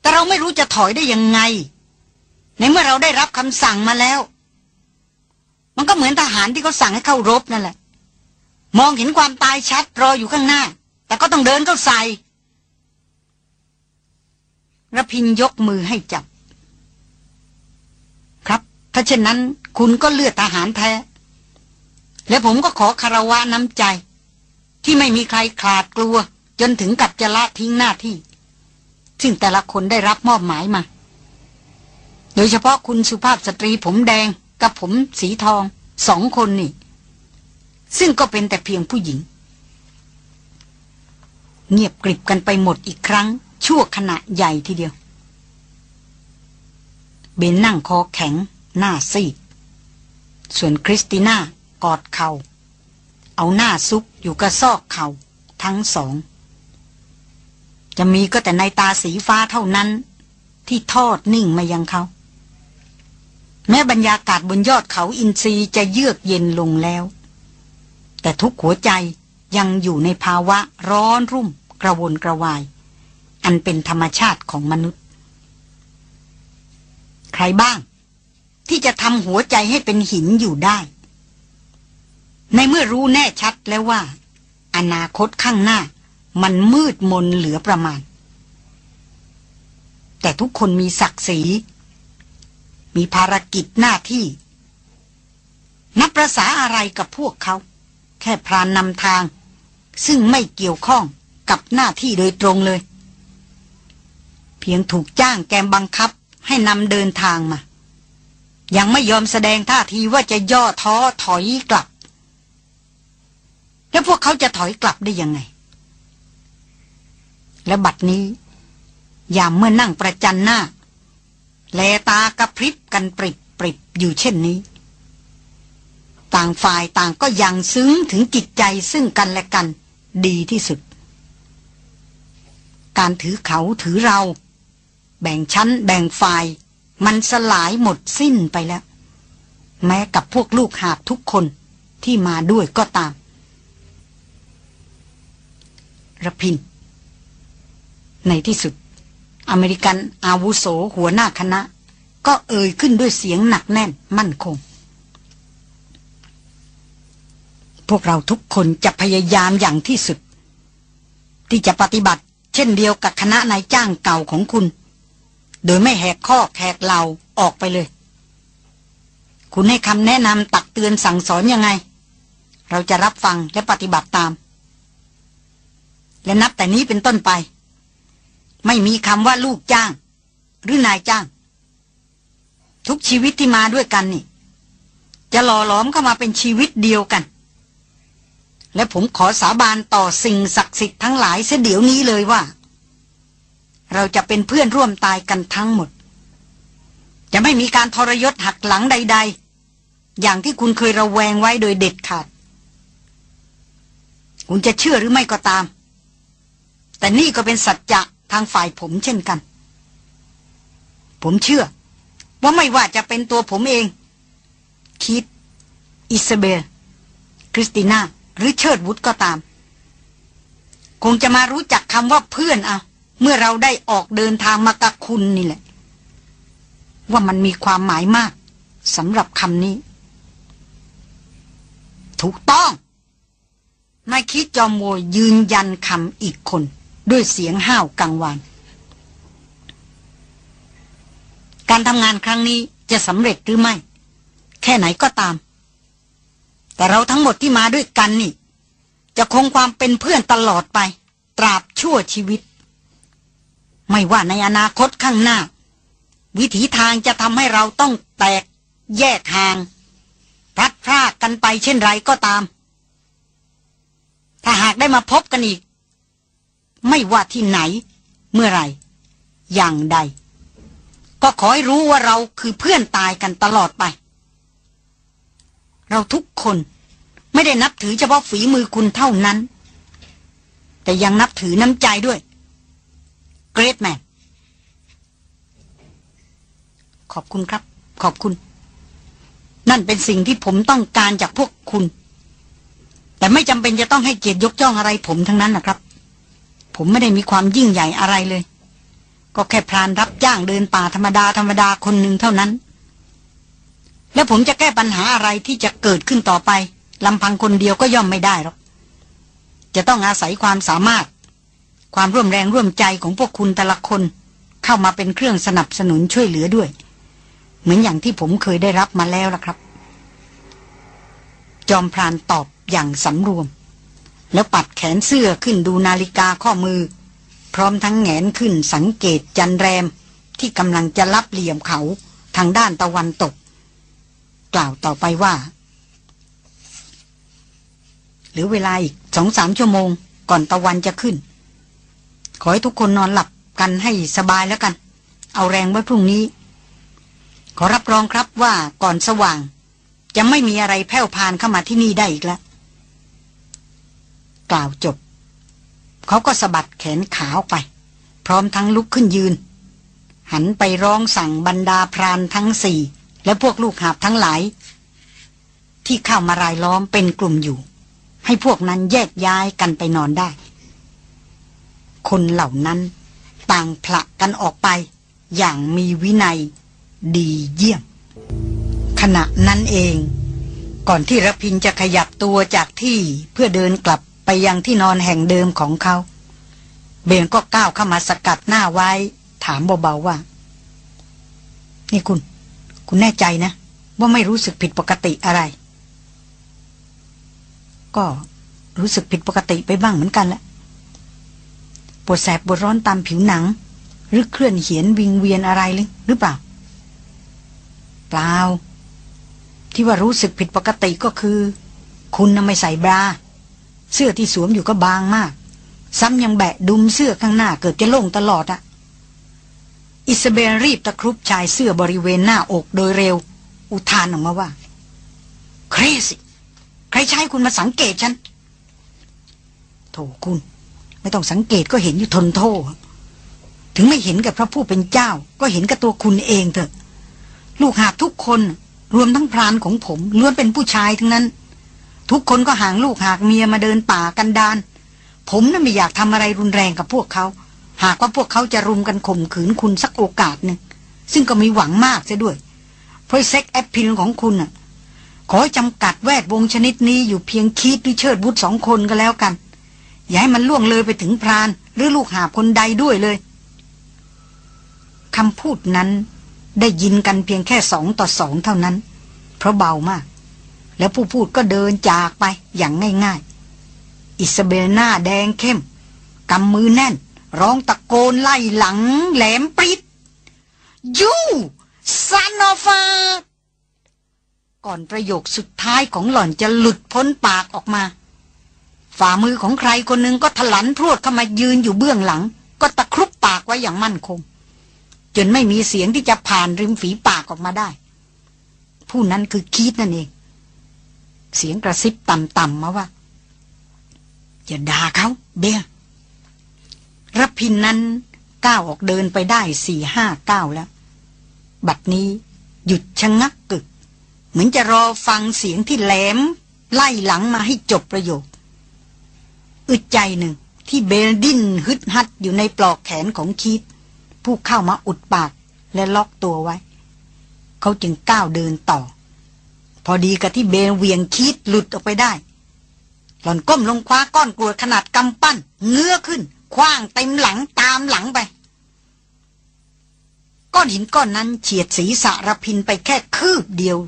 แต่เราไม่รู้จะถอยได้ยังไง ในเมื่อเราได้รับคำสั่งมาแล้ว มันก็เหมือนทหารที่เขาสั่งให้เข้ารบนั่นแหละ มองเห็นความตายชัดรออยู่ข้างหน้า แต่ก็ต้องเดินเข้าใส่ระพินยกมือให้จับครับ ถ้าเช่นนั้นคุณก็เลือดทหารแท้ และผมก็ขอคารวะน้ำใจ ที่ไม่มีใครขาดกลัว จนถึงกับจะละทิ้งหน้าที่ ซึ่งแต่ละคนได้รับมอบหมายมา โดยเฉพาะคุณสุภาพสตรีผมแดงกับผมสีทองสองคนนี่ ซึ่งก็เป็นแต่เพียงผู้หญิง เงียบกริบกันไปหมดอีกครั้ง ชั่วขณะใหญ่ทีเดียว เบนนั่งคอแข็ง หน้าซีดส่วนคริสติน่ากอดเขา่าเอาหน้าซุกอยู่กระซอกเขา่าทั้งสอง จะมีก็แต่ในตาสีฟ้าเท่านั้น ที่ทอดนิ่งมายังเขา แม้บรรยากาศบนยอดเขาอินทรีจะเยือกเย็นลงแล้ว แต่ทุกหัวใจยังอยู่ในภาวะร้อนรุ่มกระวนกระวาย อันเป็นธรรมชาติของมนุษย์ ใครบ้าง ที่จะทำหัวใจให้เป็นหินอยู่ได้ ในเมื่อรู้แน่ชัดแล้วว่า อนาคตข้างหน้า มันมืดมนเหลือประมาณ แต่ทุกคนมีศักดิ์ศรี มีภารกิจหน้าที่ นับประษาอะไรกับพวกเขา แค่พรานนำทาง ซึ่งไม่เกี่ยวข้องกับหน้าที่โดยตรงเลย เพียงถูกจ้างแกมบังคับให้นำเดินทางมา ยังไม่ยอมแสดงท่าทีว่าจะย่อท้อถอยกลับ แล้วพวกเขาจะถอยกลับได้ยังไง และบัดนี้ยามเมื่อนั่งประจันหน้า แลตากระพริบกันปริบปริบอยู่เช่นนี้ ต่างฝ่ายต่างก็ยังซึ้งถึงจิตใจซึ่งกันและกันดีที่สุด การถือเขาถือเรา แบ่งชั้นแบ่งฝ่าย มันสลายหมดสิ้นไปแล้ว แม้กับพวกลูกหาบทุกคนที่มาด้วยก็ตามระพิน ในที่สุด อเมริกันอาวุโสหัวหน้าคณะ ก็เอ่ยขึ้นด้วยเสียงหนักแน่นมั่นคง พวกเราทุกคนจะพยายามอย่างที่สุด ที่จะปฏิบัติ เช่นเดียวกับคณะนายจ้างเก่าของคุณ โดยไม่แหกข้อแหกเหล่าออกไปเลย คุณให้คำแนะนำตักเตือนสั่งสอนยังไง เราจะรับฟังและปฏิบัติตาม และนับแต่นี้เป็นต้นไป ไม่มีคำว่าลูกจ้าง หรือนายจ้าง ทุกชีวิตที่มาด้วยกันนี่ จะหล่อหลอมเข้ามาเป็นชีวิตเดียวกัน และผมขอสาบานต่อสิ่งศักดิ์สิทธิ์ทั้งหลายเสียเดี๋ยวนี้เลยว่า เราจะเป็นเพื่อนร่วมตายกันทั้งหมด จะไม่มีการทรยศหักหลังใด ๆ อย่างที่คุณเคยระแวงไว้โดยเด็ดขาด คุณจะเชื่อหรือไม่ก็ตาม แต่นี่ก็เป็นสัจจะทางฝ่ายผมเช่นกัน ผมเชื่อ ว่าไม่ว่าจะเป็นตัวผมเอง คิด อิซาเบลคริสติน่า หรือเชิดวุฒก็ตาม คงจะมารู้จักคำว่าเพื่อนเอา เมื่อเราได้ออกเดินทางมากับคุณนี่แหละ ว่ามันมีความหมายมากสำหรับคำนี้ ถูกต้องนายคิดจอมโวยยืนยันคำอีกคน ด้วยเสียงห้าวกังวาน การทำงานครั้งนี้จะสำเร็จหรือไม่ แค่ไหนก็ตาม แต่เราทั้งหมดที่มาด้วยกันนี่ จะคงความเป็นเพื่อนตลอดไป ตราบชั่วชีวิต ไม่ว่าในอนาคตข้างหน้า วิถีทางจะทำให้เราต้องแตกแยกห่างพลัดพรากกันไปเช่นไรก็ตาม ถ้าหากได้มาพบกันอีก ไม่ว่าที่ไหน เมื่อไรอย่างใด ก็ขอให้รู้ว่าเราคือเพื่อนตายกันตลอดไป เราทุกคนไม่ได้นับถือเฉพาะฝีมือคุณเท่านั้น แต่ยังนับถือน้ำใจด้วย เกรทแมนขอบคุณครับ ขอบคุณ นั่นเป็นสิ่งที่ผมต้องการจากพวกคุณ แต่ไม่จำเป็นจะต้องให้เกียรติยกย่องอะไรผมทั้งนั้นนะครับ ผมไม่ได้มีความยิ่งใหญ่อะไรเลย ก็แค่พรานรับจ้างเดินป่าธรรมดาธรรมดาคนหนึ่งเท่านั้น แล้วผมจะแก้ปัญหาอะไรที่จะเกิดขึ้นต่อไปลำพังคนเดียวก็ย่อมไม่ได้หรอกจะต้องอาศัยความสามารถ ความร่วมแรงร่วมใจของพวกคุณแต่ละคน เข้ามาเป็นเครื่องสนับสนุนช่วยเหลือด้วย เหมือนอย่างที่ผมเคยได้รับมาแล้วล่ะครับ จอมพรานตอบอย่างสำรวม แล้วปัดแขนเสื้อขึ้นดูนาฬิกาข้อมือ พร้อมทั้งแงนขึ้นสังเกตจันแรมที่กำลังจะรับเหลี่ยมเขาทางด้านตะวันตก กล่าวต่อไปว่า หรือเวลาอีกสองสามชั่วโมงก่อนตะวันจะขึ้น ขอให้ทุกคนนอนหลับกันให้สบายแล้วกัน เอาแรงไว้พรุ่งนี้ ขอรับรองครับว่าก่อนสว่าง จะไม่มีอะไรแผ่วพานเข้ามาที่นี่ได้อีกแล้วกล่าวจบ เขาก็สะบัดแขนขาออกไป พร้อมทั้งลุกขึ้นยืน หันไปร้องสั่งบรรดาพรานทั้งสี่ และพวกลูกหาบทั้งหลาย ที่เข้ามารายล้อมเป็นกลุ่มอยู่ ให้พวกนั้นแยกย้ายกันไปนอนได้ คนเหล่านั้น ต่างผละกันออกไป อย่างมีวินัย ดีเยี่ยม ขณะนั้นเอง ก่อนที่รพินจะขยับตัวจากที่เพื่อเดินกลับไปยังที่นอนแห่งเดิมของเขา เบนก็ก้าวเข้ามาสกัดหน้าไว้ ถามเบาๆว่า นี่คุณ คุณแน่ใจนะ ว่าไม่รู้สึกผิดปกติอะไร ก็รู้สึกผิดปกติไปบ้างเหมือนกันแหละ ปวดแสบปวดร้อนตามผิวหนัง หรือเคลื่อนเหียนวิงเวียนอะไรหรือเปล่า เปล่า ที่ว่ารู้สึกผิดปกติก็คือ คุณน่ะไม่ใส่บรา เสื้อที่สวมอยู่ก็บางมาก ซ้ำยังแบะดุมเสื้อข้างหน้าเกิดจะโล่งตลอดอะอิสเบลรีบตะครุบชายเสื้อบริเวณหน้าอกโดยเร็ว อุทานออกมาว่า เครสิใครใช้คุณมาสังเกตฉัน โถคุณ ไม่ต้องสังเกตก็เห็นอยู่ทนโทษถึงไม่เห็นกับพระผู้เป็นเจ้า ก็เห็นกับตัวคุณเองเถอะ ลูกหาบทุกคนรวมทั้งพรานของผมล้วนเป็นผู้ชายทั้งนั้น ทุกคนก็ห่างลูกหากเมียมาเดินป่ากันดานผมน่ะไม่อยากทำอะไรรุนแรงกับพวกเขา หากว่าพวกเขาจะรุมกันข่มขืนคุณสักโอกาสหนึ่งซึ่งก็มีหวังมากซะด้วย เพราะเซ็กแอปพิลของคุณน่ะขอจำกัดแวดวงชนิดนี้อยู่เพียงคีดหรือเชิดบุตรสองคนก็แล้วกัน อย่าให้มันล่วงเลยไปถึงพราน หรือลูกหาบคนใดด้วยเลยคำพูดนั้นได้ยินกันเพียงแค่สองต่อสองเท่านั้น เพราะเบามาก แล้วผู้พูดก็เดินจากไปอย่างง่ายๆ อิสเบลนาแดงเข้มกำมือแน่น ร้องตะโกนไล่หลังแหลมปริดยูซันอฟาก่อนประโยคสุดท้ายของหล่อนจะหลุดพ้นปากออกมา ฝ่ามือของใครคนหนึ่งก็ถลันพรวดเข้ามายืนอยู่เบื้องหลัง ก็ตะครุบปากไว้อย่างมั่นคง จนไม่มีเสียงที่จะผ่านริมฝีปากออกมาได้ ผู้นั้นคือคีดนั่นเอง เสียงกระซิบต่ำๆมาว่าอย่าด่าเขาเบียรพินนั้นก้าวออกเดินไปได้สี่ห้าก้าวแล้ว บัดนี้หยุดชะงักกึก เหมือนจะรอฟังเสียงที่แหลม ไล่หลังมาให้จบประโยค อึดใจหนึ่ง ที่เบลดินฮึดฮัดอยู่ในปลอกแขนของคีดผู้เข้ามาอุดปากและล็อกตัวไว้ เขาจึงก้าวเดินต่อ พอดีกับที่เบลเวียงคีดหลุดออกไปได้ หล่อนก้มลงคว้าก้อนกรวดขนาดกำปั้น เงื้อขึ้นคว้างเต็มหลังตามหลังไป ก้อนหินก้อนนั้นเฉียดศีรษะระพินไปแค่คืบเดียว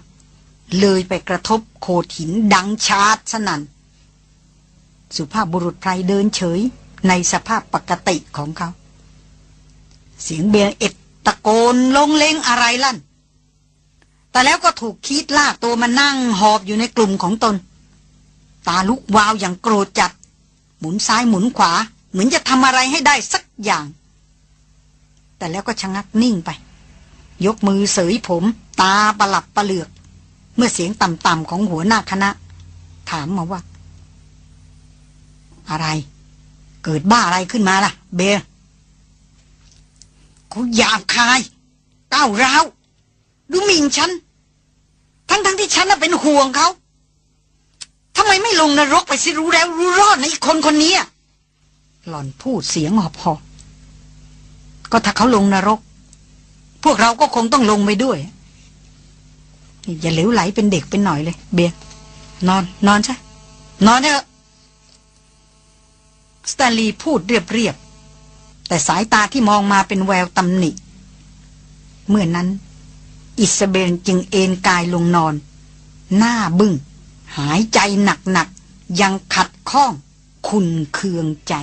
เลยไปกระทบโขดหินดังชาดสนัน่น สุภาพบุรุษไพรเดินเฉยในสภาพปกติของเขา เสียงเบียเอ็ดตะโกนลงเลงอะไรลั่น แต่แล้วก็ถูกคิดลากตัวมานั่งหอบอยู่ในกลุ่มของตน ตาลุกวาวอย่างโกรธจัด หมุนซ้ายหมุนขวา เหมือนจะทำอะไรให้ได้สักอย่าง แต่แล้วก็ชะงักนิ่งไป ยกมือเสยผม ตาประหลับประเหลือก เมื่อเสียงต่ำๆของหัวหน้าคณะ ถามมาว่า อะไร เกิดบ้าอะไรขึ้นมาล่ะ เบลเขาหยาบคายก้าวร้าวดูหมิ่นฉัน ทั้งๆทที่ฉันน่ะเป็นห่วงเขาทำไมไม่ลงนรกไปสิรู้แล้วรู้รอดนะอีกคนคนนี้อะหล่อนพูดเสียงหอบหอบก็ถ้าเขาลงนรก พวกเราก็คงต้องลงไปด้วยอย่าเหลวไหลเป็นเด็กเป็นหน่อยเลย เบียร์นอน นอนใช่นอนเถอะ สแตลีพูดเรียบๆ แต่สายตาที่มองมาเป็นแววตำหนิ เมื่อนนั้น อิสเบลจึงเอนกายลงนอน หน้าบึง้ง หายใจหนักๆ ยังขัดข้อง คุณเคืองใจ